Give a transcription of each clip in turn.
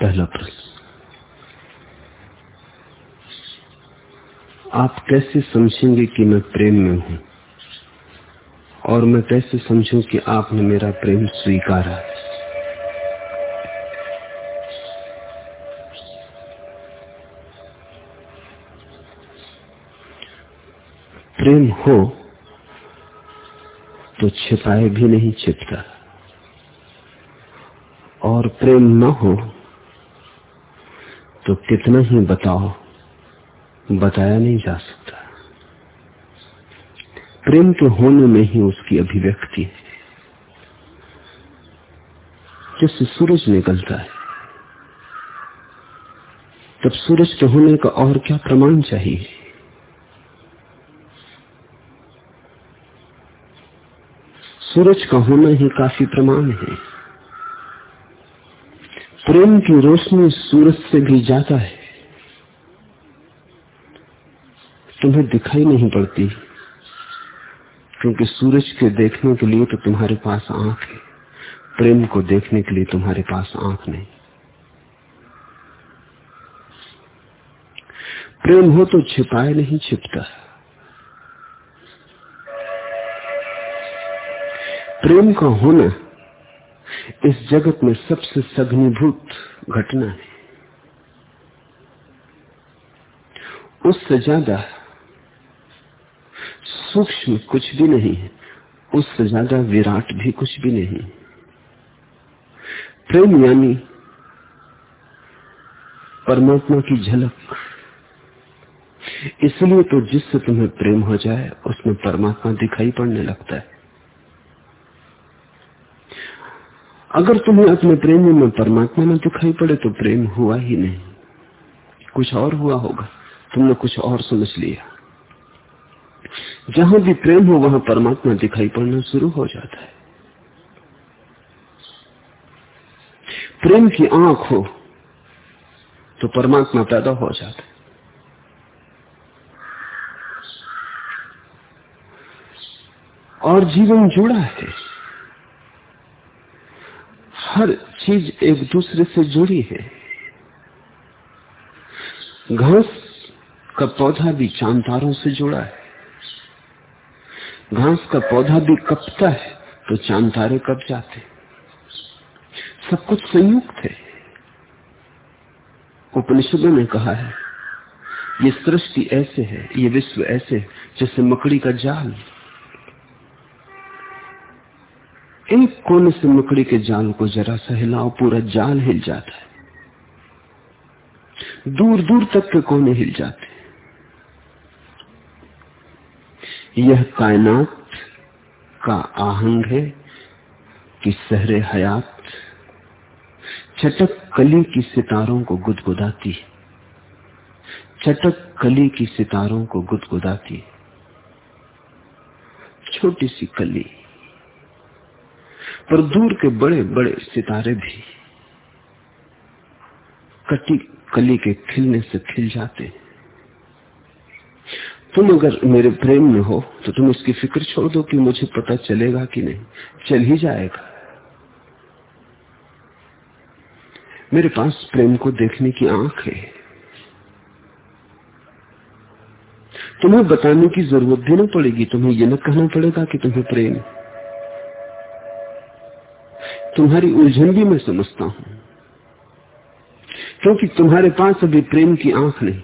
पहला प्रश्न। आप कैसे समझेंगे कि मैं प्रेम में हूँ? और मैं कैसे समझूं कि आपने मेरा प्रेम स्वीकारा? प्रेम हो तो छिपाए भी नहीं छिपता। और प्रेम न हो तो कितना ही बताओ, बताया नहीं जा सकता। प्रेम के होने में ही उसकी अभिव्यक्ति है जैसे सूरज निकलता है। तब सूरज के होने का और क्या प्रमाण चाहिए? सूरज का होना ही काफ़ी प्रमाण है। प्रेम की रोशनी सूरज से भी जाता है। तुम्हें दिखाई नहीं पड़ती, क्योंकि सूरज के देखने के लिए तो तुम्हारे पास आँख है। प्रेम को देखने के लिए तुम्हारे पास आँख नहीं। प्रेम हो तो छिपाए नहीं छिपता। प्रेम का होना इस जगत में सबसे सघनीभूत घटना है। उससे ज़्यादा सूक्ष्म कुछ भी नहीं है। उससे ज़्यादा विराट भी कुछ भी नहीं प्रेम यानी परमात्मा की झलक। इसलिए तो जिससे तुम्हें प्रेम हो जाए, उसमें परमात्मा दिखाई पड़ने लगता है। अगर तुम्हें अपने प्रेमी में परमात्मा में दिखाई पड़े तो प्रेम हुआ ही नहीं। कुछ और हुआ होगा। तुमने कुछ और समझ लिया। जहाँ भी प्रेम हो, वहाँ परमात्मा दिखाई पड़ना शुरू हो जाता है। प्रेम की आँख हो तो परमात्मा पैदा हो जाता है। और जीवन जुड़ा है। हर चीज़ एक दूसरे से जुड़ी है। घास का पौधा भी चांतारों से जुड़ा है। घास का पौधा भी कपता है तो चांतारे कप जाते सब कुछ संयुक्त है। उपनिषदों ने कहा है, ये सृष्टि ऐसे है, ये विश्व ऐसे है, जैसे मकड़ी का जाल एक कोने से मकड़ी के जाल को जरा सा हिलाओ, पूरा जाल हिल जाता है। दूर दूर तक के कोने हिल जाते यह कायनात का आहंग है कि सहरे हयात, चटक कली की सितारों को गुदगुदाती है। चटक कली की सितारों को गुदगुदाती है। छोटी सी कली। पर दूर के बड़े बड़े सितारे भी कटी कली के खिलने से खिल जाते हैं। तुम अगर मेरे प्रेम में हो तो तुम इसकी फ़िक्र छोड़ दो कि मुझे पता चलेगा कि नहीं। चल ही जाएगा। मेरे पास प्रेम को देखने की आँख है। तुम्हें बताने की ज़रूरत भी ना पड़ेगी। तुम्हें यह न कहना पड़ेगा कि तुम्हें प्रेम तुम्हारी उलझन भी मैं समझता हूँ। क्योंकि तुम्हारे पास अभी प्रेम की आँख नहीं।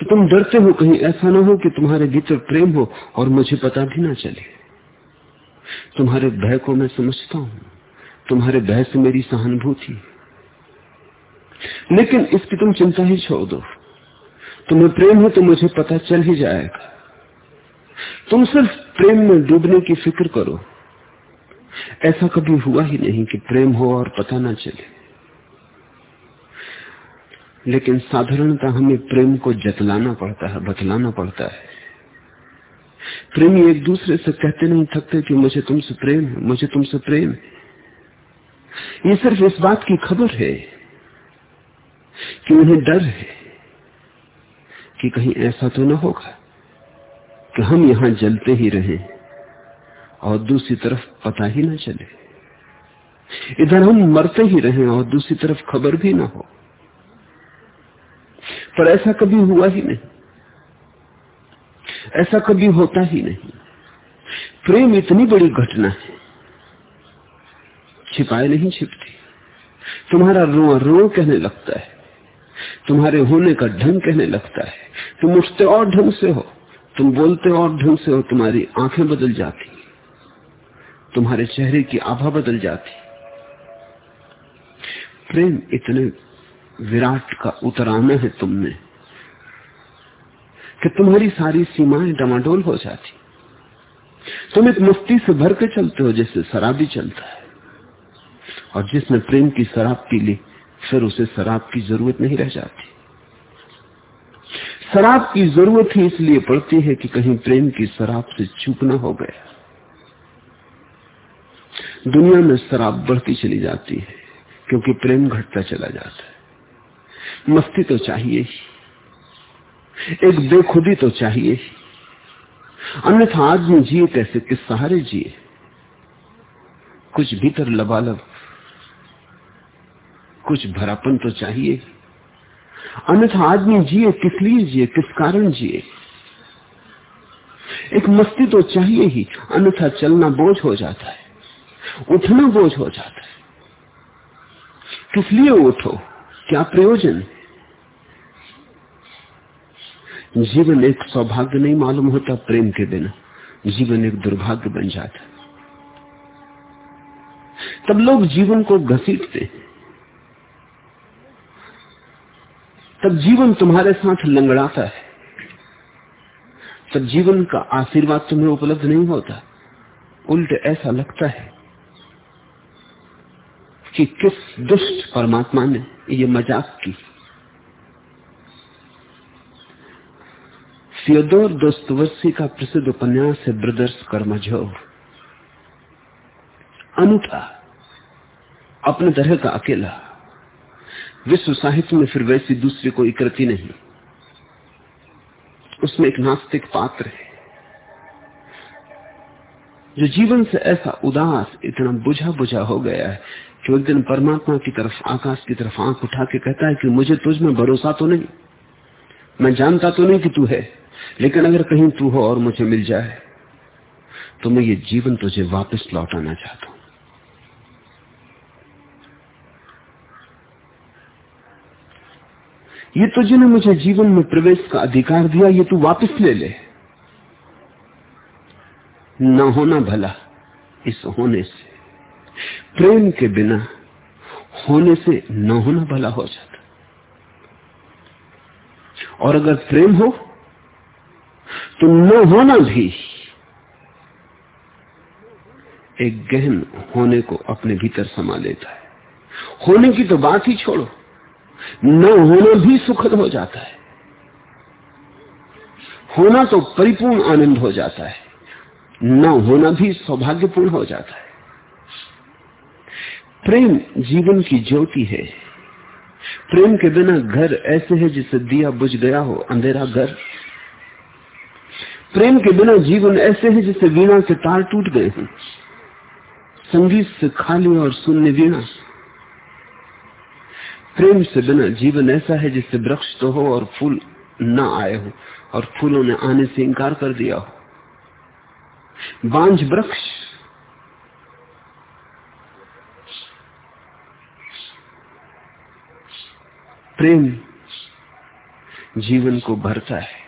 तो तुम डरते हो कहीं ऐसा ना हो कि तुम्हारे भीतर प्रेम हो और मुझे पता भी ना चले। तुम्हारे भय को मैं समझता हूँ। तुम्हारे भय से मेरी सहानुभूति। लेकिन इसकी तुम चिंता ही छोड़ दो। तुम्हें प्रेम हो तो मुझे पता चल ही जाएगा। तुम सिर्फ़ प्रेम में डूबने की फ़िक्र करो। ऐसा कभी हुआ ही नहीं कि प्रेम हो और पता ना चले। लेकिन साधारणता हमें प्रेम को जतलाना पड़ता है, बतलाना पड़ता है। प्रेमी एक दूसरे से कहते नहीं थकते कि मुझे तुमसे प्रेम है, मुझे तुमसे प्रेम है। ये सिर्फ़ इस बात की खबर है कि उन्हें डर है कि कहीं ऐसा तो ना होगा कि हम यहाँ जलते ही रहें। और दूसरी तरफ़ पता ही ना चले। इधर हम मरते ही रहे और दूसरी तरफ़ खबर भी ना हो। पर ऐसा कभी हुआ ही नहीं। ऐसा कभी होता ही नहीं। प्रेम इतनी बड़ी घटना है। छिपाए नहीं छिपती। तुम्हारा रो रो कहने लगता है। तुम्हारे होने का ढंग कहने लगता है। तुम उठते और ढंग से हो। तुम बोलते और ढंग से हो। तुम्हारी आँखें बदल जाती। तुम्हारे चेहरे की आभा बदल जाती। प्रेम इतने विराट का उतराना है तुमने कि तुम्हारी सारी सीमाएँ डमाडोल हो जाती। तुम एक मस्ती से भर के चलते हो जैसे शराबी चलता है। और जिसने प्रेम की शराब पी ली, फिर उसे शराब की ज़रूरत नहीं रह जाती। शराब की ज़रूरत ही इसलिए पड़ती है कि कहीं प्रेम की शराब से चूकना हो गया। दुनिया में शराब बढ़ती चली जाती है, क्योंकि प्रेम घटता चला जाता है। मस्ती तो चाहिए ही। एक बेखुदी तो चाहिए ही। अन्यथा आदमी जिए कैसे किस सहारे जिए। कुछ भीतर लबालब, कुछ भरापन तो चाहिए। अन्यथा आदमी जिए, किस लिए जिए, किस कारण जिए। एक मस्ती तो चाहिए ही, अन्यथा चलना बोझ हो जाता है। उठना बोझ हो जाता है। किस लिए उठो? क्या प्रयोजन जीवन एक सौभाग्य नहीं मालूम होता प्रेम के बिना। जीवन एक दुर्भाग्य बन जाता तब लोग जीवन को घसीटते तब जीवन तुम्हारे साथ लंगड़ाता है। तब जीवन का आशीर्वाद तुम्हें उपलब्ध नहीं होता। उल्ट ऐसा लगता है। कि किस दुष्ट परमात्मा ने ये मज़ाक की? सियोदोर दोस्तवर्षी का प्रसिद्ध उपन्यास है, ब्रदर्स कर्मजोर अनूठा, अपने तरह का अकेला। विश्व साहित्य में फिर वैसी दूसरी कोई कृति नहीं। उसमें एक नास्तिक पात्र है। जो जीवन से ऐसा उदास, इतना बुझा बुझा हो गया है कि एक दिन परमात्मा की तरफ़, आकाश की तरफ़ आँख उठा के कहता है कि मुझे तुझ में भरोसा तो नहीं। मैं जानता तो नहीं कि तू है, लेकिन अगर कहीं तू हो और मुझे मिल जाए तो मैं ये जीवन तुझे वापस लौटाना चाहता हूँ। ये तुझे ने मुझे जीवन में प्रवेश का अधिकार दिया, ये तू वापस ले ले। न होना भला इस होने से। प्रेम के बिना होने से न होना भला हो जाता। और अगर प्रेम हो तो न होना भी एक गहन होने को अपने भीतर समा लेता है। होने की तो बात ही छोड़ो, न होना भी सुखद हो जाता है। होना तो परिपूर्ण आनंद हो जाता है, न होना भी सौभाग्यपूर्ण हो जाता है। प्रेम जीवन की ज्योति है। प्रेम के बिना घर ऐसे है जिसे दिया बुझ गया हो, अंधेरा घर। प्रेम के बिना जीवन ऐसे है जिसे वीणा से तार टूट गए हैं। संगीत से खाली और शून्य वीणा। प्रेम से बिना जीवन ऐसा है जिससे वृक्ष तो हो और फूल न आए हो, और फूलों ने आने से इंकार कर दिया हो। बांझ वृक्ष प्रेम जीवन को भरता है।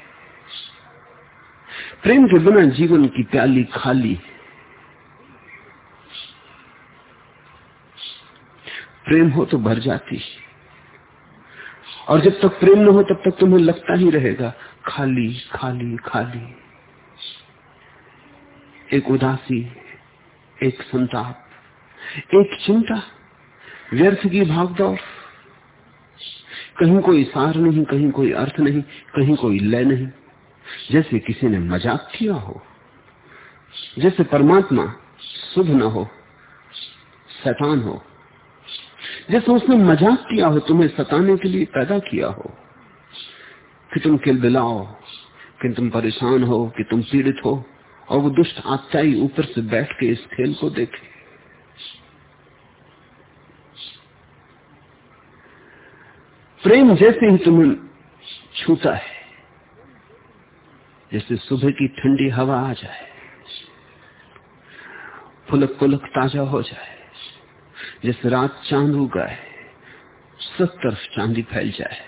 प्रेम के बिना जीवन की प्याली खाली प्रेम हो तो भर जाती और जब तक प्रेम न हो, तब तक तुम्हें लगता ही रहेगा, खाली खाली खाली। एक उदासी, एक संताप, एक चिंता, व्यर्थ की भागदौड़। कहीं कोई सार नहीं, कहीं कोई अर्थ नहीं, कहीं कोई लय नहीं। जैसे किसी ने मज़ाक किया हो, जैसे परमात्मा शुभ न हो, शैतान हो, जैसे उसने मज़ाक किया हो, तुम्हें सताने के लिए पैदा किया हो, कि तुम किलबिलाओ कि तुम परेशान हो, कि तुम पीड़ित हो, और वो दुष्ट आत्याई ऊपर से बैठ के इस खेल को देखे। प्रेम जैसे ही तुम्हें छूता है, जैसे सुबह की ठंडी हवा आ जाए, फुलक फुलक ताज़ा हो जाए, जैसे रात चाँद उगाए, सब तरफ़ चांदी फैल जाए।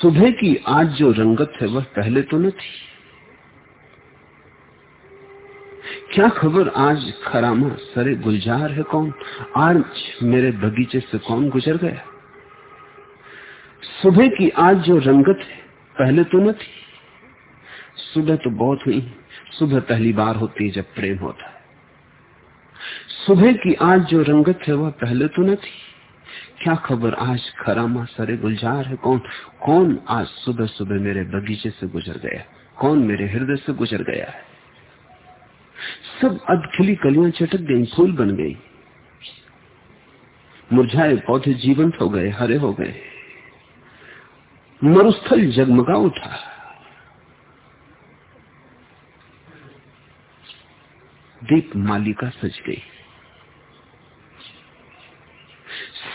सुबह की आज जो रंगत है, वह पहले तो न थी। क्या खबर आज खरामा? सरे गुलजार है कौन? आज मेरे बगीचे से कौन गुजर गया? सुबह की आज जो रंगत है, पहले तो न थी। सुबह तो बहुत हुई। सुबह पहली बार होती है जब प्रेम होता है। सुबह की आज जो रंगत है, वह पहले तो न थी। क्या खबर आज खरामा? सरे गुलजार है कौन? कौन आज सुबह सुबह मेरे बगीचे से गुजर गया? कौन मेरे हृदय से गुजर गया है? सब अधखिली कलियाँ चटक गई फूल बन गई मुरझाए पौधे जीवंत हो गए, हरे हो गए। मरुस्थल जगमगा उठा। दीप मालिका सज गई।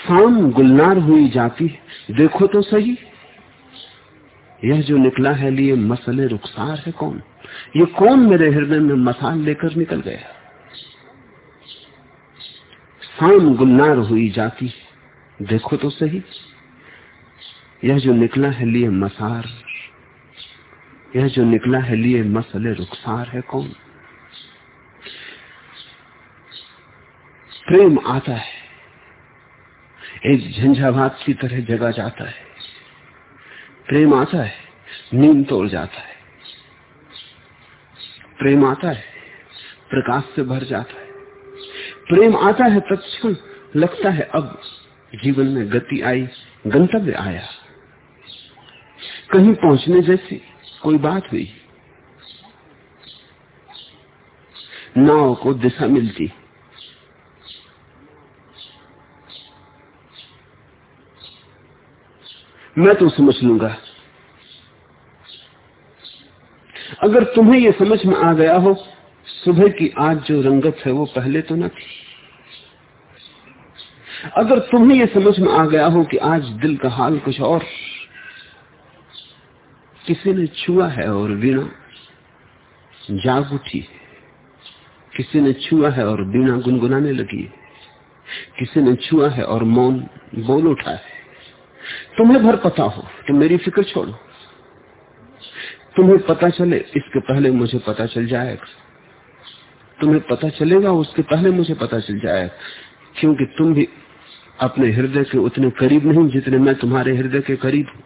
शाम गुलनार हुई जाती, देखो तो सही। यह जो निकला है लिए मसले रुखसार है कौन? ये कौन मेरे हृदय में मसाल लेकर निकल गया? शाम गुलनार हुई जाती, देखो तो सही। यह जो निकला है लिए मसार, यह जो निकला है लिए मसले रुखसार है कौन? प्रेम आता है, एक झंझावात की तरह जगा जाता है। प्रेम आता है, नींद तोड़ जाता है। प्रेम आता है, प्रकाश से भर जाता है। प्रेम आता है तत्क्षण, लगता है अब जीवन में गति आई, गंतव्य आया। कहीं पहुँचने जैसी कोई बात हुई। नाव को दिशा मिलती। मैं तो समझ लूँगा अगर तुम्हें यह समझ में आ गया हो, सुबह की आज जो रंगत है वो पहले तो न थी। अगर तुम्हें यह समझ में आ गया हो कि आज दिल का हाल कुछ और, किसी ने छुआ है और वीणा जाग उठी किसी ने छुआ है और वीणा गुनगुनाने लगी किसी ने छुआ है और मौन बोल उठा है। तुम्हें भर पता हो तो मेरी फ़िक्र छोड़ो। तुम्हें पता चले, इसके पहले मुझे पता चल जाएगा तुम्हें पता चलेगा, उसके पहले मुझे पता चल जाएगा क्योंकि तुम भी अपने हृदय के उतने करीब नहीं, जितने मैं तुम्हारे हृदय के करीब हूँ।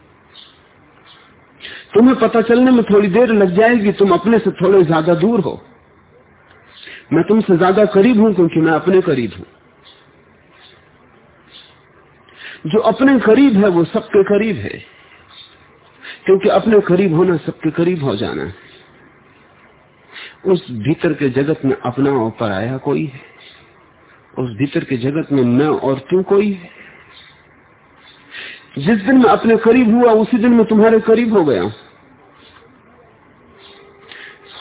तुम्हें पता चलने में थोड़ी देर लग जाएगी, तुम अपने से थोड़े ज़्यादा दूर हो। मैं तुमसे ज़्यादा करीब हूँ, क्योंकि मैं अपने करीब हूँ। जो अपने करीब है, वो सबके करीब है। क्योंकि अपने करीब होना सबके करीब हो जाना है। उस भीतर के जगत में अपना और पराया कोई है। उस भीतर के जगत में मैं और तू कोई है। जिस दिन मैं अपने करीब हुआ, उसी दिन मैं तुम्हारे करीब हो गया।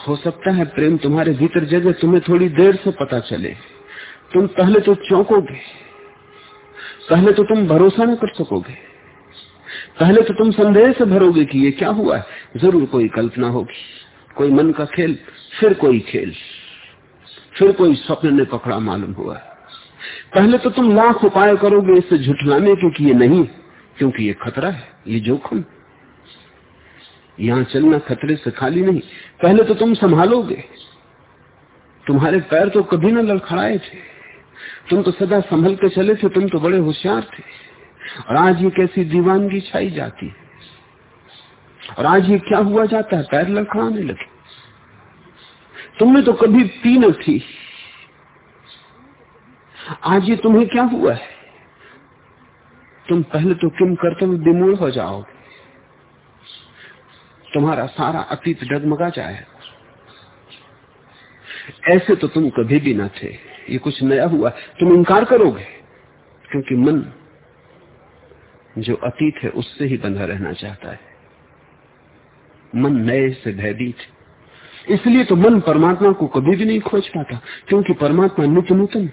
हो सकता है प्रेम तुम्हारे भीतर जगह तुम्हें थोड़ी देर से पता चले। तुम पहले तो चौंकोगे। पहले तो तुम भरोसा न कर सकोगे। पहले तो तुम संदेह से भरोगे कि ये क्या हुआ है? ज़रूर कोई कल्पना होगी। कोई मन का खेल, फिर कोई खेल। फिर कोई स्वप्न ने पकड़ा मालूम हुआ। पहले तो तुम लाख उपाय करोगे इसे झुठलाने के कि ये नहीं, क्योंकि ये खतरा है, ये जोखम। यहाँ चलना खतरे से खाली नहीं। पहले तो तुम संभालोगे। तुम्हारे पैर तो कभी ना लड़खड़ाए थे। तुम तो सदा संभल के चले थे, तुम तो बड़े होशियार थे। और आज ये कैसी दीवानगी छाई जाती है। और आज ये क्या हुआ जाता है? पैर लड़खड़ाने लगे। तुमने तो कभी पी न थी। आज ये तुम्हें क्या हुआ है? तुम पहले तो किम करते हुए विमूल हो जाओगे। तुम्हारा सारा अतीत डगमगा जाएगा ऐसे तो तुम कभी भी ना थे। ये कुछ नया हुआ। तुम इनकार करोगे, क्योंकि मन जो अतीत है, उससे ही बंधा रहना चाहता है। मन नए से भयभीत इसलिए तो मन परमात्मा को कभी भी नहीं खोज पाता, क्योंकि परमात्मा नित्य नूतन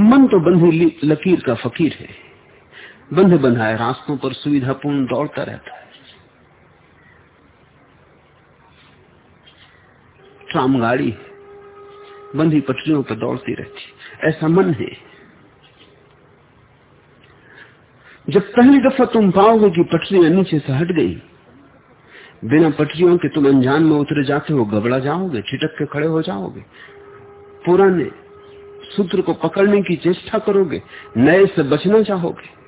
मन तो बंधी लकीर का फकीर है। बंधे बंधाए रास्तों पर सुविधापूर्ण दौड़ता रहता है। ट्राम गाड़ी बंधी पटरियों पर दौड़ती रहती ऐसा मन है। जब पहली दफ़ा तुम पाओगे कि पटरियाँ नीचे से हट गई, बिना पटरियों के तुम अनजान में उतरे जाते हो, घबरा जाओगे, छिटक के खड़े हो जाओगे। पुराने सूत्र को पकड़ने की चेष्टा करोगे, नए से बचना चाहोगे।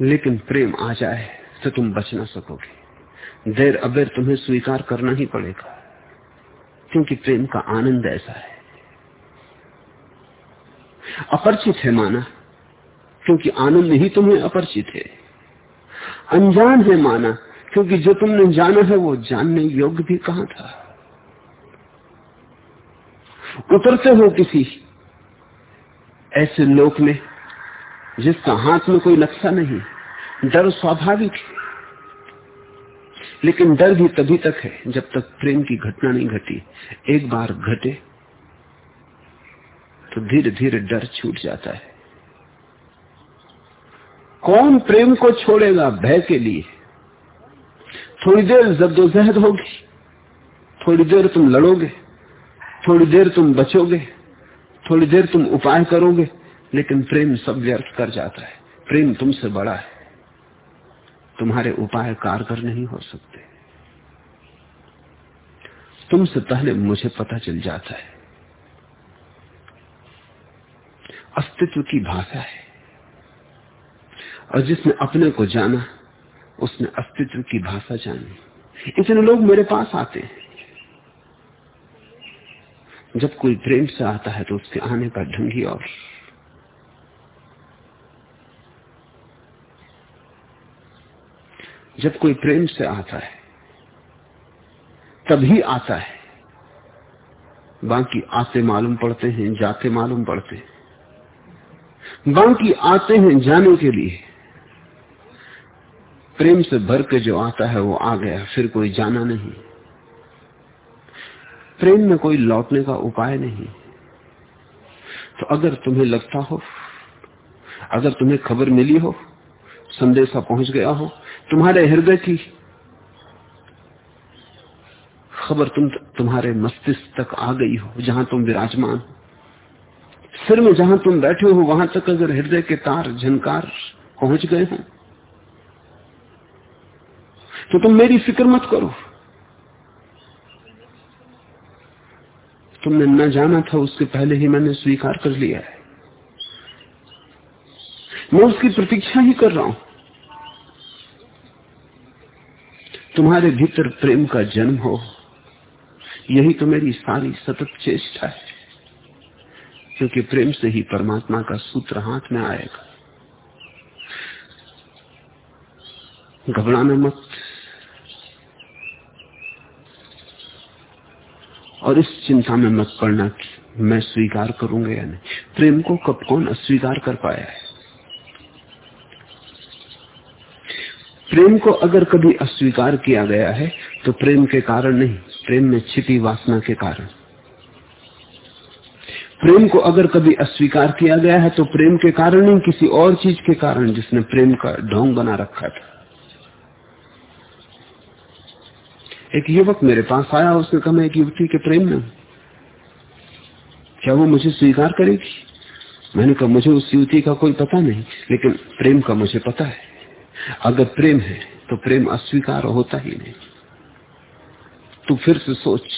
लेकिन प्रेम आ जाए तो तुम बच ना सकोगे। देर अबेर तुम्हें स्वीकार करना ही पड़ेगा। क्योंकि प्रेम का आनंद ऐसा है। अपरिचित है माना, क्योंकि आनंद ही तुम्हें अपरिचित है। अनजान है माना, क्योंकि जो तुमने जाना है वो जानने योग्य भी कहा था। उतरते हो किसी ऐसे लोक में, जिसका हाथ में कोई नक्शा नहीं, डर स्वाभाविक है। लेकिन डर भी तभी तक है जब तक प्रेम की घटना नहीं घटी। एक बार घटे तो धीरे धीरे डर छूट जाता है। कौन प्रेम को छोड़ेगा भय के लिए? थोड़ी देर जद्दोजहद होगी, थोड़ी देर तुम लड़ोगे, थोड़ी देर तुम बचोगे, थोड़ी देर तुम उपाय करोगे, लेकिन प्रेम सब व्यर्थ कर जाता है। प्रेम तुमसे बड़ा है। तुम्हारे उपाय कारगर नहीं हो सकते। तुमसे पहले मुझे पता चल जाता है। अस्तित्व की भाषा है। और जिसने अपने को जाना, उसने अस्तित्व की भाषा जानी। इतने लोग मेरे पास आते हैं। जब कोई प्रेम से आता है तो उसके आने का ढंग ही और जब कोई प्रेम से आता है, तभी आता है। बाकी आते मालूम पड़ते हैं, जाते मालूम पड़ते हैं। बाकी आते हैं जाने के लिए। प्रेम से भर के जो आता है, वो आ गया, फिर कोई जाना नहीं। प्रेम में कोई लौटने का उपाय नहीं। तो अगर तुम्हें लगता हो, अगर तुम्हें खबर मिली हो, संदेशा पहुँच गया हो तुम्हारे हृदय की खबर तुम, तुम्हारे मस्तिष्क तक आ गई हो, जहाँ तुम विराजमान हो। सिर में जहाँ तुम बैठे हो, वहाँ तक अगर हृदय के तार झनकार पहुँच गए हो तो तुम मेरी फ़िक्र मत करो। तुमने न जाना था उसके पहले ही मैंने स्वीकार कर लिया है। मैं उसकी प्रतीक्षा ही कर रहा हूँ। तुम्हारे भीतर प्रेम का जन्म हो। यही तो मेरी सारी सतत चेष्टा है। क्योंकि प्रेम से ही परमात्मा का सूत्र हाथ में आएगा। घबराना मत। और इस चिंता में मत पड़ना कि मैं स्वीकार करूँगा या नहीं। प्रेम को कब कौन अस्वीकार कर पाया है? प्रेम को अगर कभी अस्वीकार किया गया है तो प्रेम के कारण नहीं, प्रेम में छिपी वासना के कारण। प्रेम को अगर कभी अस्वीकार किया गया है तो प्रेम के कारण नहीं, किसी और चीज़ के कारण, जिसने प्रेम का ढोंग बना रखा था। एक युवक मेरे पास आया, उसने कहा, मैं एक युवती के प्रेम में क्या वो मुझे स्वीकार करेगी? मैंने कहा, मुझे उस युवती का कोई पता नहीं, लेकिन प्रेम का मुझे पता है। अगर प्रेम है तो प्रेम अस्वीकार होता ही नहीं। तू फिर से सोच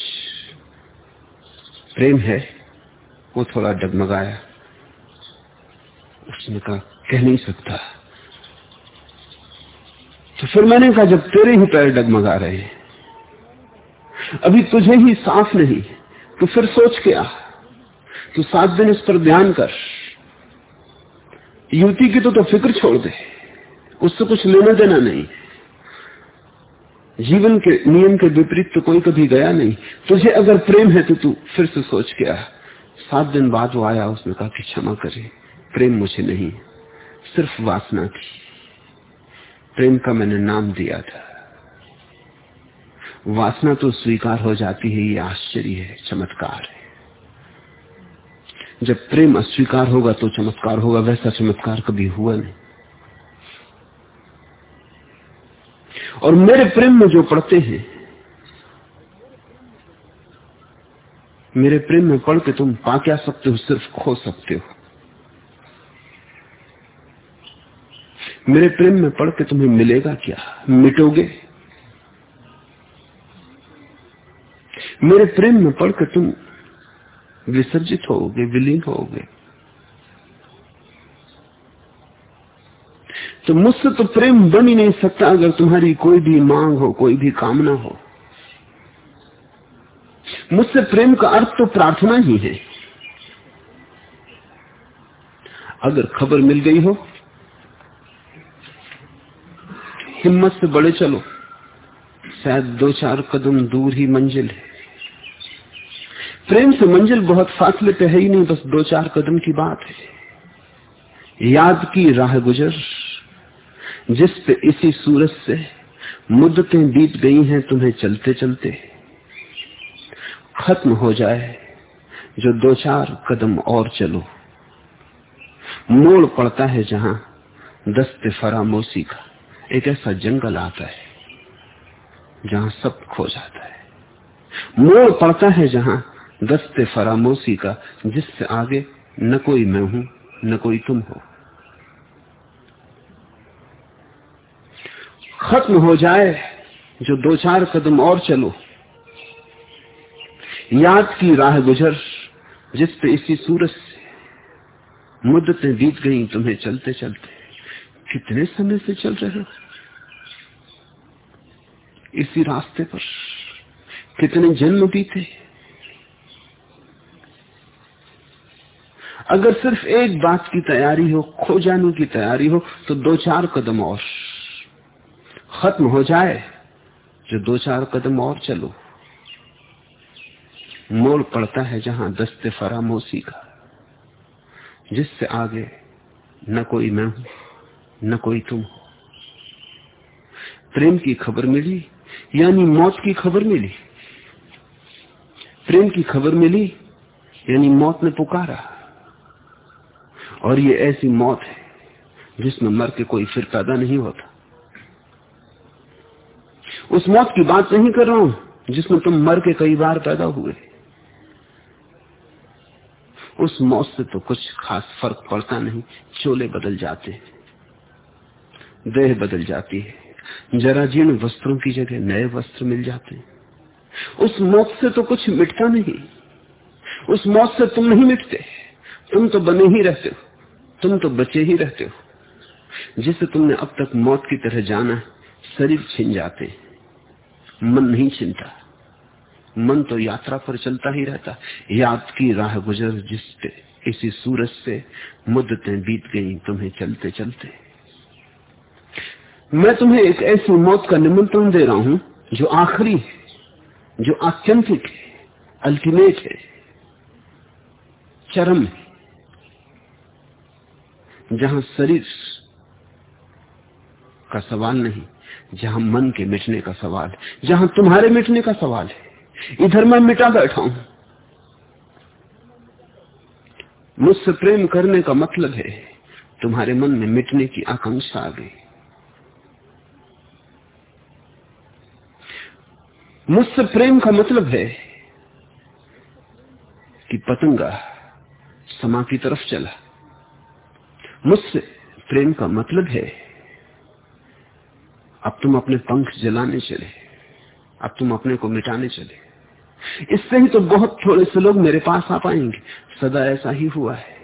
प्रेम है वो थोड़ा डगमगाया। उसने कहा कह नहीं सकता। तो फिर मैंने कहा जब तेरे ही पैर डगमगा रहे हैं अभी तुझे ही साफ़ नहीं तो फिर सोच के आ तू सात दिन इस पर ध्यान कर। युवती की तो, तो फ़िक्र छोड़ दे। उससे कुछ लेना देना नहीं। जीवन के नियम के विपरीत तो कोई कभी गया नहीं। तुझे अगर प्रेम है तो तू फिर से सोच के आ। सात दिन बाद वो आया, उसने कहा कि क्षमा करे। प्रेम मुझे नहीं, सिर्फ़ वासना थी। प्रेम का मैंने नाम दिया था। वासना तो स्वीकार हो जाती है, ये आश्चर्य है, चमत्कार है। जब प्रेम अस्वीकार होगा तो चमत्कार होगा, वैसा चमत्कार कभी हुआ नहीं। और मेरे प्रेम में जो पढ़ते हैं, मेरे प्रेम में पढ़ के तुम पा क्या सकते हो, सिर्फ़ खो सकते हो। मेरे प्रेम में पढ़ के तुम्हें मिलेगा क्या? मिटोगे? मेरे प्रेम में पढ़ के तुम विसर्जित होगे, विलीन होगे। तो मुझसे तो प्रेम बन ही नहीं सकता अगर तुम्हारी कोई भी मांग हो, कोई भी कामना हो। मुझसे प्रेम का अर्थ तो प्रार्थना ही है। अगर खबर मिल गई हो, हिम्मत से बड़े चलो। शायद दो चार कदम दूर ही मंजिल है। प्रेम से मंजिल बहुत फासले पे है ही नहीं, बस दो चार कदम की बात है। याद की राह गुजर। जिस पे इसी सूरज से मुद्दतें बीत गई हैं, तुम्हें चलते चलते खत्म हो जाए जो दो चार कदम और चलो। मोड़ पड़ता है जहाँ दस्ते फरामोशी का एक ऐसा जंगल आता है, जहाँ सब खो जाता है। मोड़ पड़ता है जहाँ दस्ते फरामोशी का जिससे आगे न कोई मैं हूँ, न कोई तुम हो। खत्म हो जाए, जो दो चार कदम और चलो। याद की राह गुजर, जिस पे इसी सूरज से मुद्दतें बीत गई तुम्हें चलते चलते। कितने समय से चल रहे हो? इसी रास्ते पर कितने जन्म बीते? अगर सिर्फ़ एक बात की तैयारी हो, खो जाने की तैयारी हो तो दो चार कदम और। खत्म हो जाए, जो दो चार कदम और चलो। मोड़ पड़ता है जहाँ दस्ते फरामोशी का, जिससे आगे न कोई मैं हूँ, न कोई तुम हो। प्रेम की खबर मिली, यानी मौत की खबर मिली। प्रेम की खबर मिली, यानी मौत ने पुकारा। और ये ऐसी मौत है, जिसमें मर के कोई फिर पैदा नहीं होता। उस मौत की बात नहीं कर रहा हूँ, जिसमें तुम मर के कई बार पैदा हुए। उस मौत से तो कुछ खास फ़र्क पड़ता नहीं, चोले बदल जाते देह बदल जाती है, जरा जीर्ण वस्त्रों की जगह नए वस्त्र मिल जाते उस मौत से तो कुछ मिटता नहीं, उस मौत से तुम नहीं मिटते, तुम तो बने ही रहते हो, तुम तो बचे ही रहते हो। जिसे तुमने अब तक मौत की तरह जाना, शरीर छिन जाते हैं। मन नहीं चिंता। मन तो यात्रा पर चलता ही रहता। याद की राह गुजर जिस पे इसी सूरज से मुद्दतें बीत गई तुम्हें चलते चलते। मैं तुम्हें एक ऐसी मौत का निमंत्रण दे रहा हूँ, जो आखिरी है, जो आत्यंतिक है, अल्टीमेट है, चरम है, जहाँ शरीर का सवाल नहीं जहाँ मन के मिटने का सवाल है, जहाँ तुम्हारे मिटने का सवाल है। इधर मैं मिटा बैठा हूँ। मुझसे प्रेम करने का मतलब है, तुम्हारे मन में मिटने की आकांक्षा आ गई। मुझसे प्रेम का मतलब है कि पतंगा समा की तरफ़ चला। मुझसे प्रेम का मतलब है अब तुम अपने पंख जलाने चले, अब तुम अपने को मिटाने चले। इससे ही तो बहुत थोड़े से लोग मेरे पास आ पाएँगे। सदा ऐसा ही हुआ है।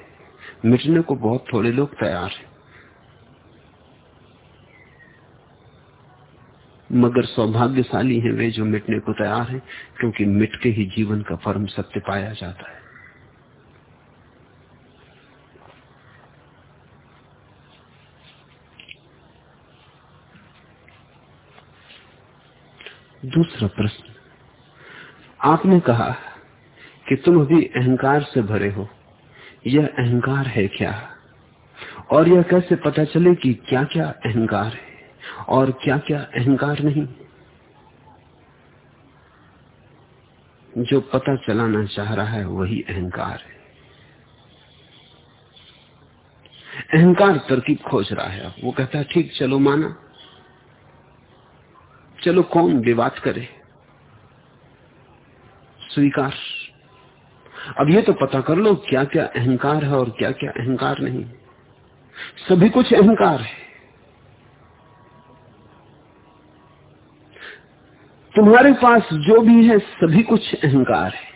मिटने को बहुत थोड़े लोग तैयार हैं। मगर सौभाग्यशाली हैं वे जो मिटने को तैयार हैं, क्योंकि मिट के ही जीवन का परम सत्य पाया जाता है। दूसरा प्रश्न। आपने कहा कि तुम अभी अहंकार से भरे हो। यह अहंकार है क्या? और यह कैसे पता चले कि क्या क्या अहंकार है और क्या क्या अहंकार नहीं? जो पता चलाना चाह रहा है वही अहंकार है। अहंकार तरकीब खोज रहा है। वो कहता है, ठीक, चलो माना। चलो कौन विवाद करे? स्वीकार। अब ये तो पता कर लो क्या क्या अहंकार है और क्या क्या अहंकार नहीं। सभी कुछ अहंकार है। तुम्हारे पास जो भी है, सभी कुछ अहंकार है।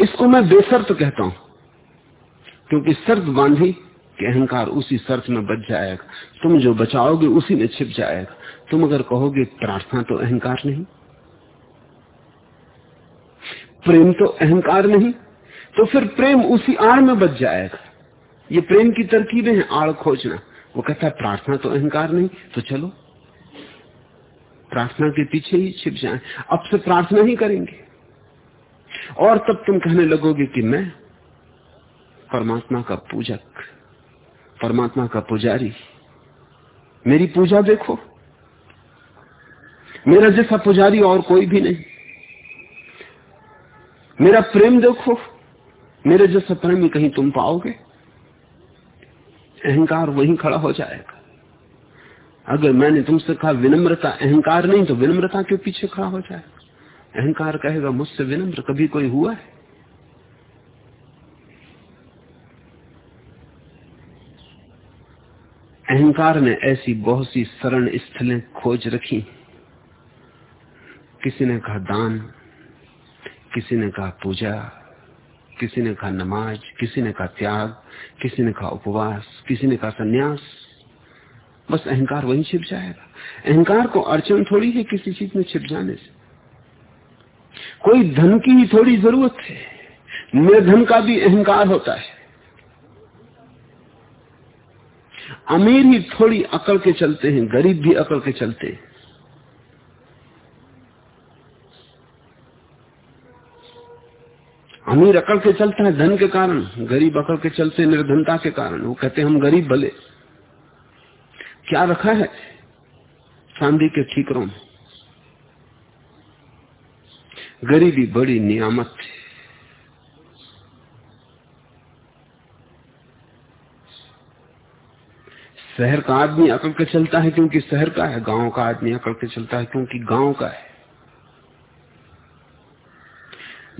इसको मैं बेसर्त कहता हूँ, क्योंकि शर्त बांधी कि अहंकार उसी शर्त में बच जाएगा। तुम जो बचाओगे उसी में छिप जाएगा। तुम अगर कहोगे प्रार्थना तो अहंकार नहीं। प्रेम तो अहंकार नहीं। तो फिर प्रेम उसी आड़ में बच जाएगा। ये प्रेम की तरकीबें हैं आड़ खोजना। वो कहता है, प्रार्थना तो अहंकार नहीं तो चलो। प्रार्थना के पीछे ही छिप जाए। अब से प्रार्थना ही करेंगे। और तब तुम कहने लगोगे कि मैं परमात्मा का पूजक परमात्मा का पुजारी। मेरी पूजा देखो। मेरा जैसा पुजारी और कोई भी नहीं। मेरा प्रेम देखो। मेरे जैसा प्रेमी कहीं तुम पाओगे। अहंकार वहीं खड़ा हो जाएगा। अगर मैंने तुमसे कहा विनम्रता, अहंकार नहीं तो विनम्रता के पीछे खड़ा हो जाएगा? अहंकार कहेगा, मुझसे विनम्र कभी कोई हुआ है? अहंकार ने ऐसी बहुत सी शरण स्थलें खोज रखी। किसी ने कहा दान, किसी ने कहा पूजा, किसी ने कहा नमाज़, किसी ने कहा त्याग, किसी ने कहा उपवास, किसी ने कहा संन्यास। बस अहंकार वहीं छिप जाएगा। अहंकार को अड़चन थोड़ी है किसी चीज़ में छिप जाने से। कोई धन की ही थोड़ी ज़रूरत है। निर्धन का भी अहंकार होता है। अमीर ही थोड़ी अकड़ के चलते हैं, गरीब भी अकड़ के चलते हैं। अमीर अकड़ के चलता है धन के कारण, गरीब अकड़ के चलते निर्धनता के कारण। वो कहते हम गरीब भले। क्या रखा है? चांदी के ठीकरों में। गरीबी बड़ी नियामत है। शहर का आदमी अकड़ के चलता है क्योंकि शहर का है, गाँव का आदमी अकड़ के चलता है क्योंकि गाँव का है।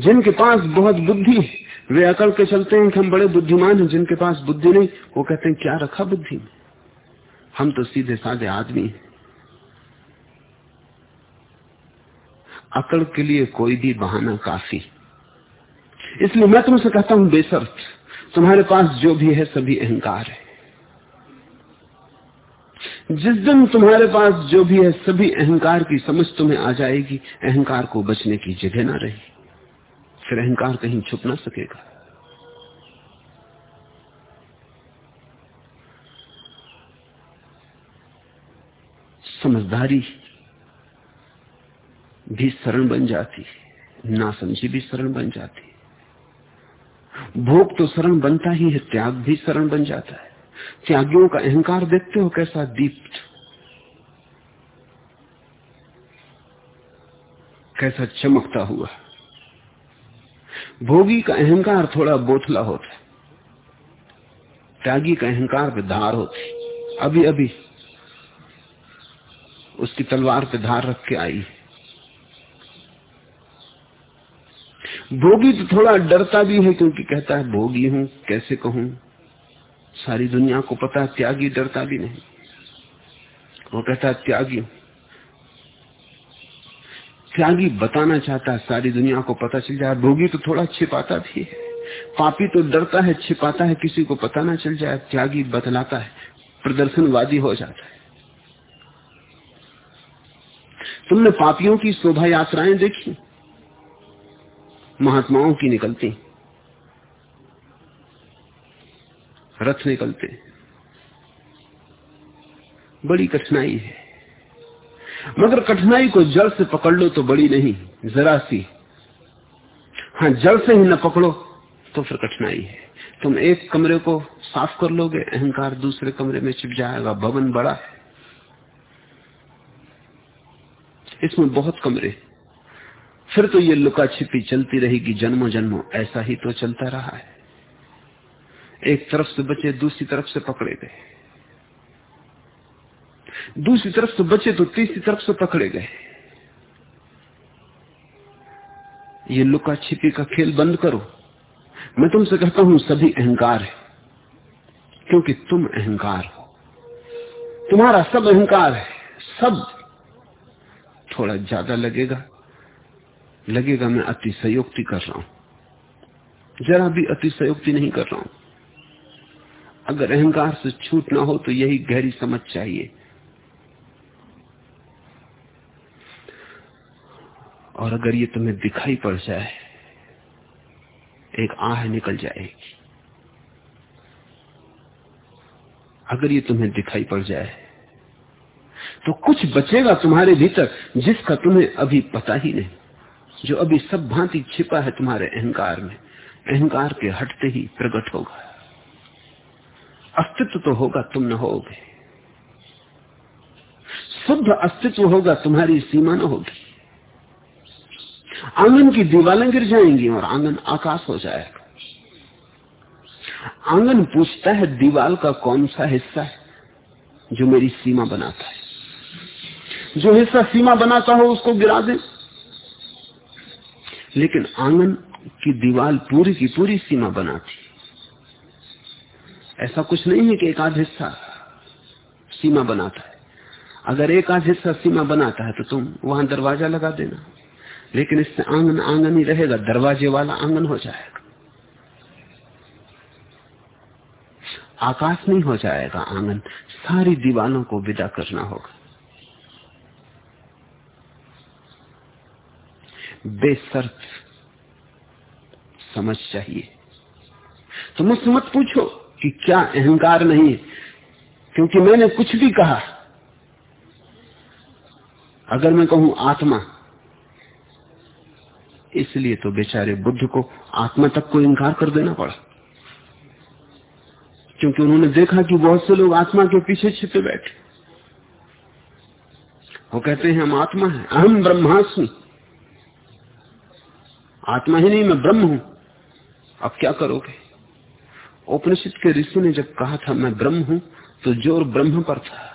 जिनके पास बहुत बुद्धि वे अकड़ के चलते हैं कि हम बड़े बुद्धिमान हैं, जिनके पास बुद्धि नहीं, वो कहते हैं, क्या रखा बुद्धि में हम तो सीधे साधे आदमी हैं। अकड़ के लिए कोई भी बहाना काफ़ी इसलिए मैं तुमसे कहता हूँ बेसर्त तुम्हारे पास जो भी है, सभी अहंकार है। जिस दिन तुम्हारे पास जो भी है, सभी अहंकार की समझ तुम्हें आ जाएगी। अहंकार को बचने की जगह ना रही। फिर अहंकार कहीं छुप ना सकेगा। समझदारी भी शरण बन जाती ना समझी भी शरण बन जाती है। भोग तो शरण बनता ही है, त्याग भी शरण बन जाता है। त्यागियों का अहंकार देखते हो कैसा दीप्त? कैसा चमकता हुआ? भोगी का अहंकार थोड़ा बोथला होता त्यागी का अहंकार पे धार होती अभी अभी उसकी तलवार पे धार रख के आई। भोगी तो थोड़ा डरता भी है क्योंकि कहता है, भोगी हूँ, कैसे कहूँ? सारी दुनिया को पता त्यागी डरता भी नहीं। वो कहता त्यागी। त्यागी बताना चाहता है, सारी दुनिया को पता चल जाए। भोगी तो थोड़ा छिपाता भी है। पापी तो डरता है, छिपाता है, किसी को पता ना चल जाए। त्यागी बतलाता है, प्रदर्शनवादी हो जाता है। तुमने पापियों की शोभा यात्राएँ देखी? महात्माओं की निकलती। रथ निकलते बड़ी कठिनाई है। मगर कठिनाई को जड़ से पकड़ लो तो बड़ी नहीं, जरा सी। हाँ जड़ से ही न पकड़ो तो फिर कठिनाई है। तुम एक कमरे को साफ़ कर लोगे, अहंकार दूसरे कमरे में छिप जाएगा, भवन बड़ा है। इसमें बहुत कमरे। फिर तो ये लुका छिपी चलती रहेगी, जन्मों जन्मों, ऐसा ही तो चलता रहा है। एक तरफ़ से बचे, दूसरी तरफ़ से पकड़े गए। दूसरी तरफ़ से बचे तो तीसरी तरफ़ से पकड़े गए। ये लुका छिपी का खेल बंद करो। मैं तुमसे कहता हूँ, सभी अहंकार है, क्योंकि तुम अहंकार हो। तुम्हारा सब अहंकार है, सब। थोड़ा ज़्यादा लगेगा लगेगा मैं अतिशयोक्ति कर रहा हूँ। जरा भी अतिशयोक्ति नहीं कर रहा हूँ। अगर अहंकार से छूट ना हो तो यही गहरी समझ चाहिए। और अगर ये तुम्हें दिखाई पड़ जाए, एक आह निकल जाएगी। अगर ये तुम्हें दिखाई पड़ जाए तो कुछ बचेगा तुम्हारे भीतर जिसका तुम्हें अभी पता ही नहीं, जो अभी सब भांति छिपा है तुम्हारे अहंकार में। अहंकार के हटते ही प्रकट होगा। अस्तित्व तो होगा, तुम न होगे। शुद्ध अस्तित्व होगा, तुम्हारी सीमा न होगी। आँगन की दीवारें गिर जाएँगी और आँगन आकाश हो जाएगा। आँगन पूछता है, दीवाल का कौन सा हिस्सा है जो मेरी सीमा बनाता है? जो हिस्सा सीमा बनाता हो, उसको गिरा दे। लेकिन आँगन की दीवार पूरी की पूरी सीमा बनाती ऐसा कुछ नहीं है कि एक आध हिस्सा सीमा बनाता है। अगर एक आध हिस्सा सीमा बनाता है तो तुम वहाँ दरवाज़ा लगा देना। लेकिन इससे आँगन आँगन ही रहेगा, दरवाजे वाला आँगन हो जाएगा। आकाश नहीं हो जाएगा आँगन, सारी दीवालों को विदा करना होगा। बेसर्त समझ चाहिए। तो मुझसे मत पूछो। कि क्या अहंकार नहीं? क्योंकि मैंने कुछ भी कहा। अगर मैं कहूँ आत्मा, इसलिए तो बेचारे बुद्ध को आत्मा तक को इनकार कर देना पड़ा। क्योंकि उन्होंने देखा कि बहुत से लोग आत्मा के पीछे छिपे बैठे। वो कहते हैं, हम आत्मा है, अहम ब्रह्मास्मि। आत्मा ही नहीं, मैं ब्रह्म हूँ। अब क्या करोगे? उपनिषद के ऋषि ने जब कहा था, मैं ब्रह्म हूँ तो ज़ोर ब्रह्म पर था।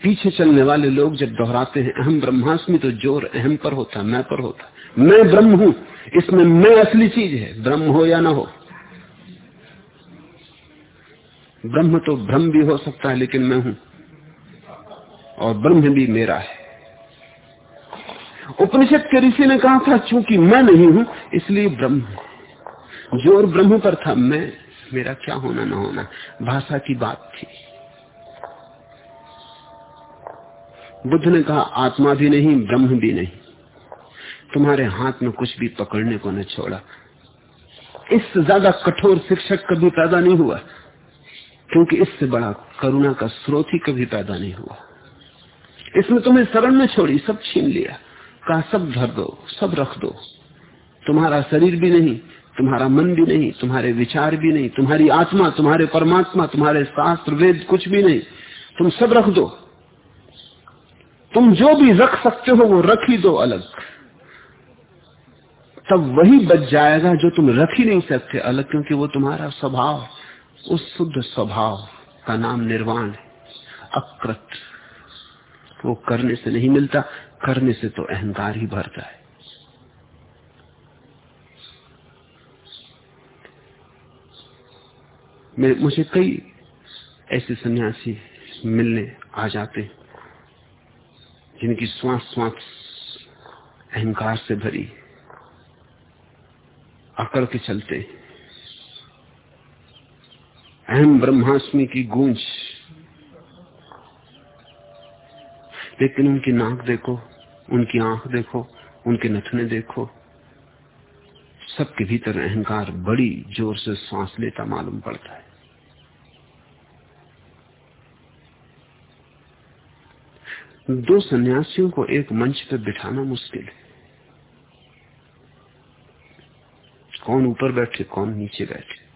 पीछे चलने वाले लोग जब दोहराते हैं अहम ब्रह्मास्मि तो ज़ोर अहम पर होता, मैं पर होता। मैं ब्रह्म हूँ, इसमें मैं असली चीज़ है, ब्रह्म हो या ना हो। ब्रह्म तो ब्रह्म भी हो सकता है, लेकिन मैं हूँ, और ब्रह्म भी मेरा है। उपनिषद के ऋषि ने कहा था, चूँकि मैं नहीं हूँ, इसलिए ब्रह्म ज़ोर ब्रह्म पर था, मैं, मेरा क्या होना ना होना? भाषा की बात थी। बुद्ध ने कहा, आत्मा भी नहीं, ब्रह्म भी नहीं। तुम्हारे हाथ में कुछ भी पकड़ने को न छोड़ा। इससे ज़्यादा कठोर शिक्षक कभी पैदा नहीं हुआ, क्योंकि इससे बड़ा करुणा का स्रोत ही कभी पैदा नहीं हुआ। इसमें तुम्हें शरण में छोड़ी, सब छीन लिया। कहा, सब धर दो, सब रख दो। तुम्हारा शरीर भी नहीं तुम्हारा मन भी नहीं, तुम्हारे विचार भी नहीं, तुम्हारी आत्मा, तुम्हारे परमात्मा, तुम्हारे शास्त्र, वेद कुछ भी नहीं। तुम सब रख दो। तुम जो भी रख सकते हो, वो रख ही दो अलग। तब वही बच जाएगा जो तुम रख ही नहीं सकते अलग, क्योंकि वो तुम्हारा स्वभाव, उस शुद्ध स्वभाव का नाम निर्वाण है। अकृत। वो करने से नहीं मिलता, करने से तो अहंकार ही भरता है मैं मुझे कई ऐसे सन्यासी मिलने आ जाते जिनकी श्वास श्वास अहंकार से भरी अकड़ के चलते अहम ब्रह्मास्मि की गूंज, लेकिन उनकी नाक देखो, उनकी आँख देखो, उनके नथने देखो, सबके भीतर अहंकार बड़ी ज़ोर से सांस लेता मालूम पड़ता है। दो सन्यासियों को एक मंच पर बिठाना मुश्किल है। कौन ऊपर बैठे, कौन नीचे बैठे।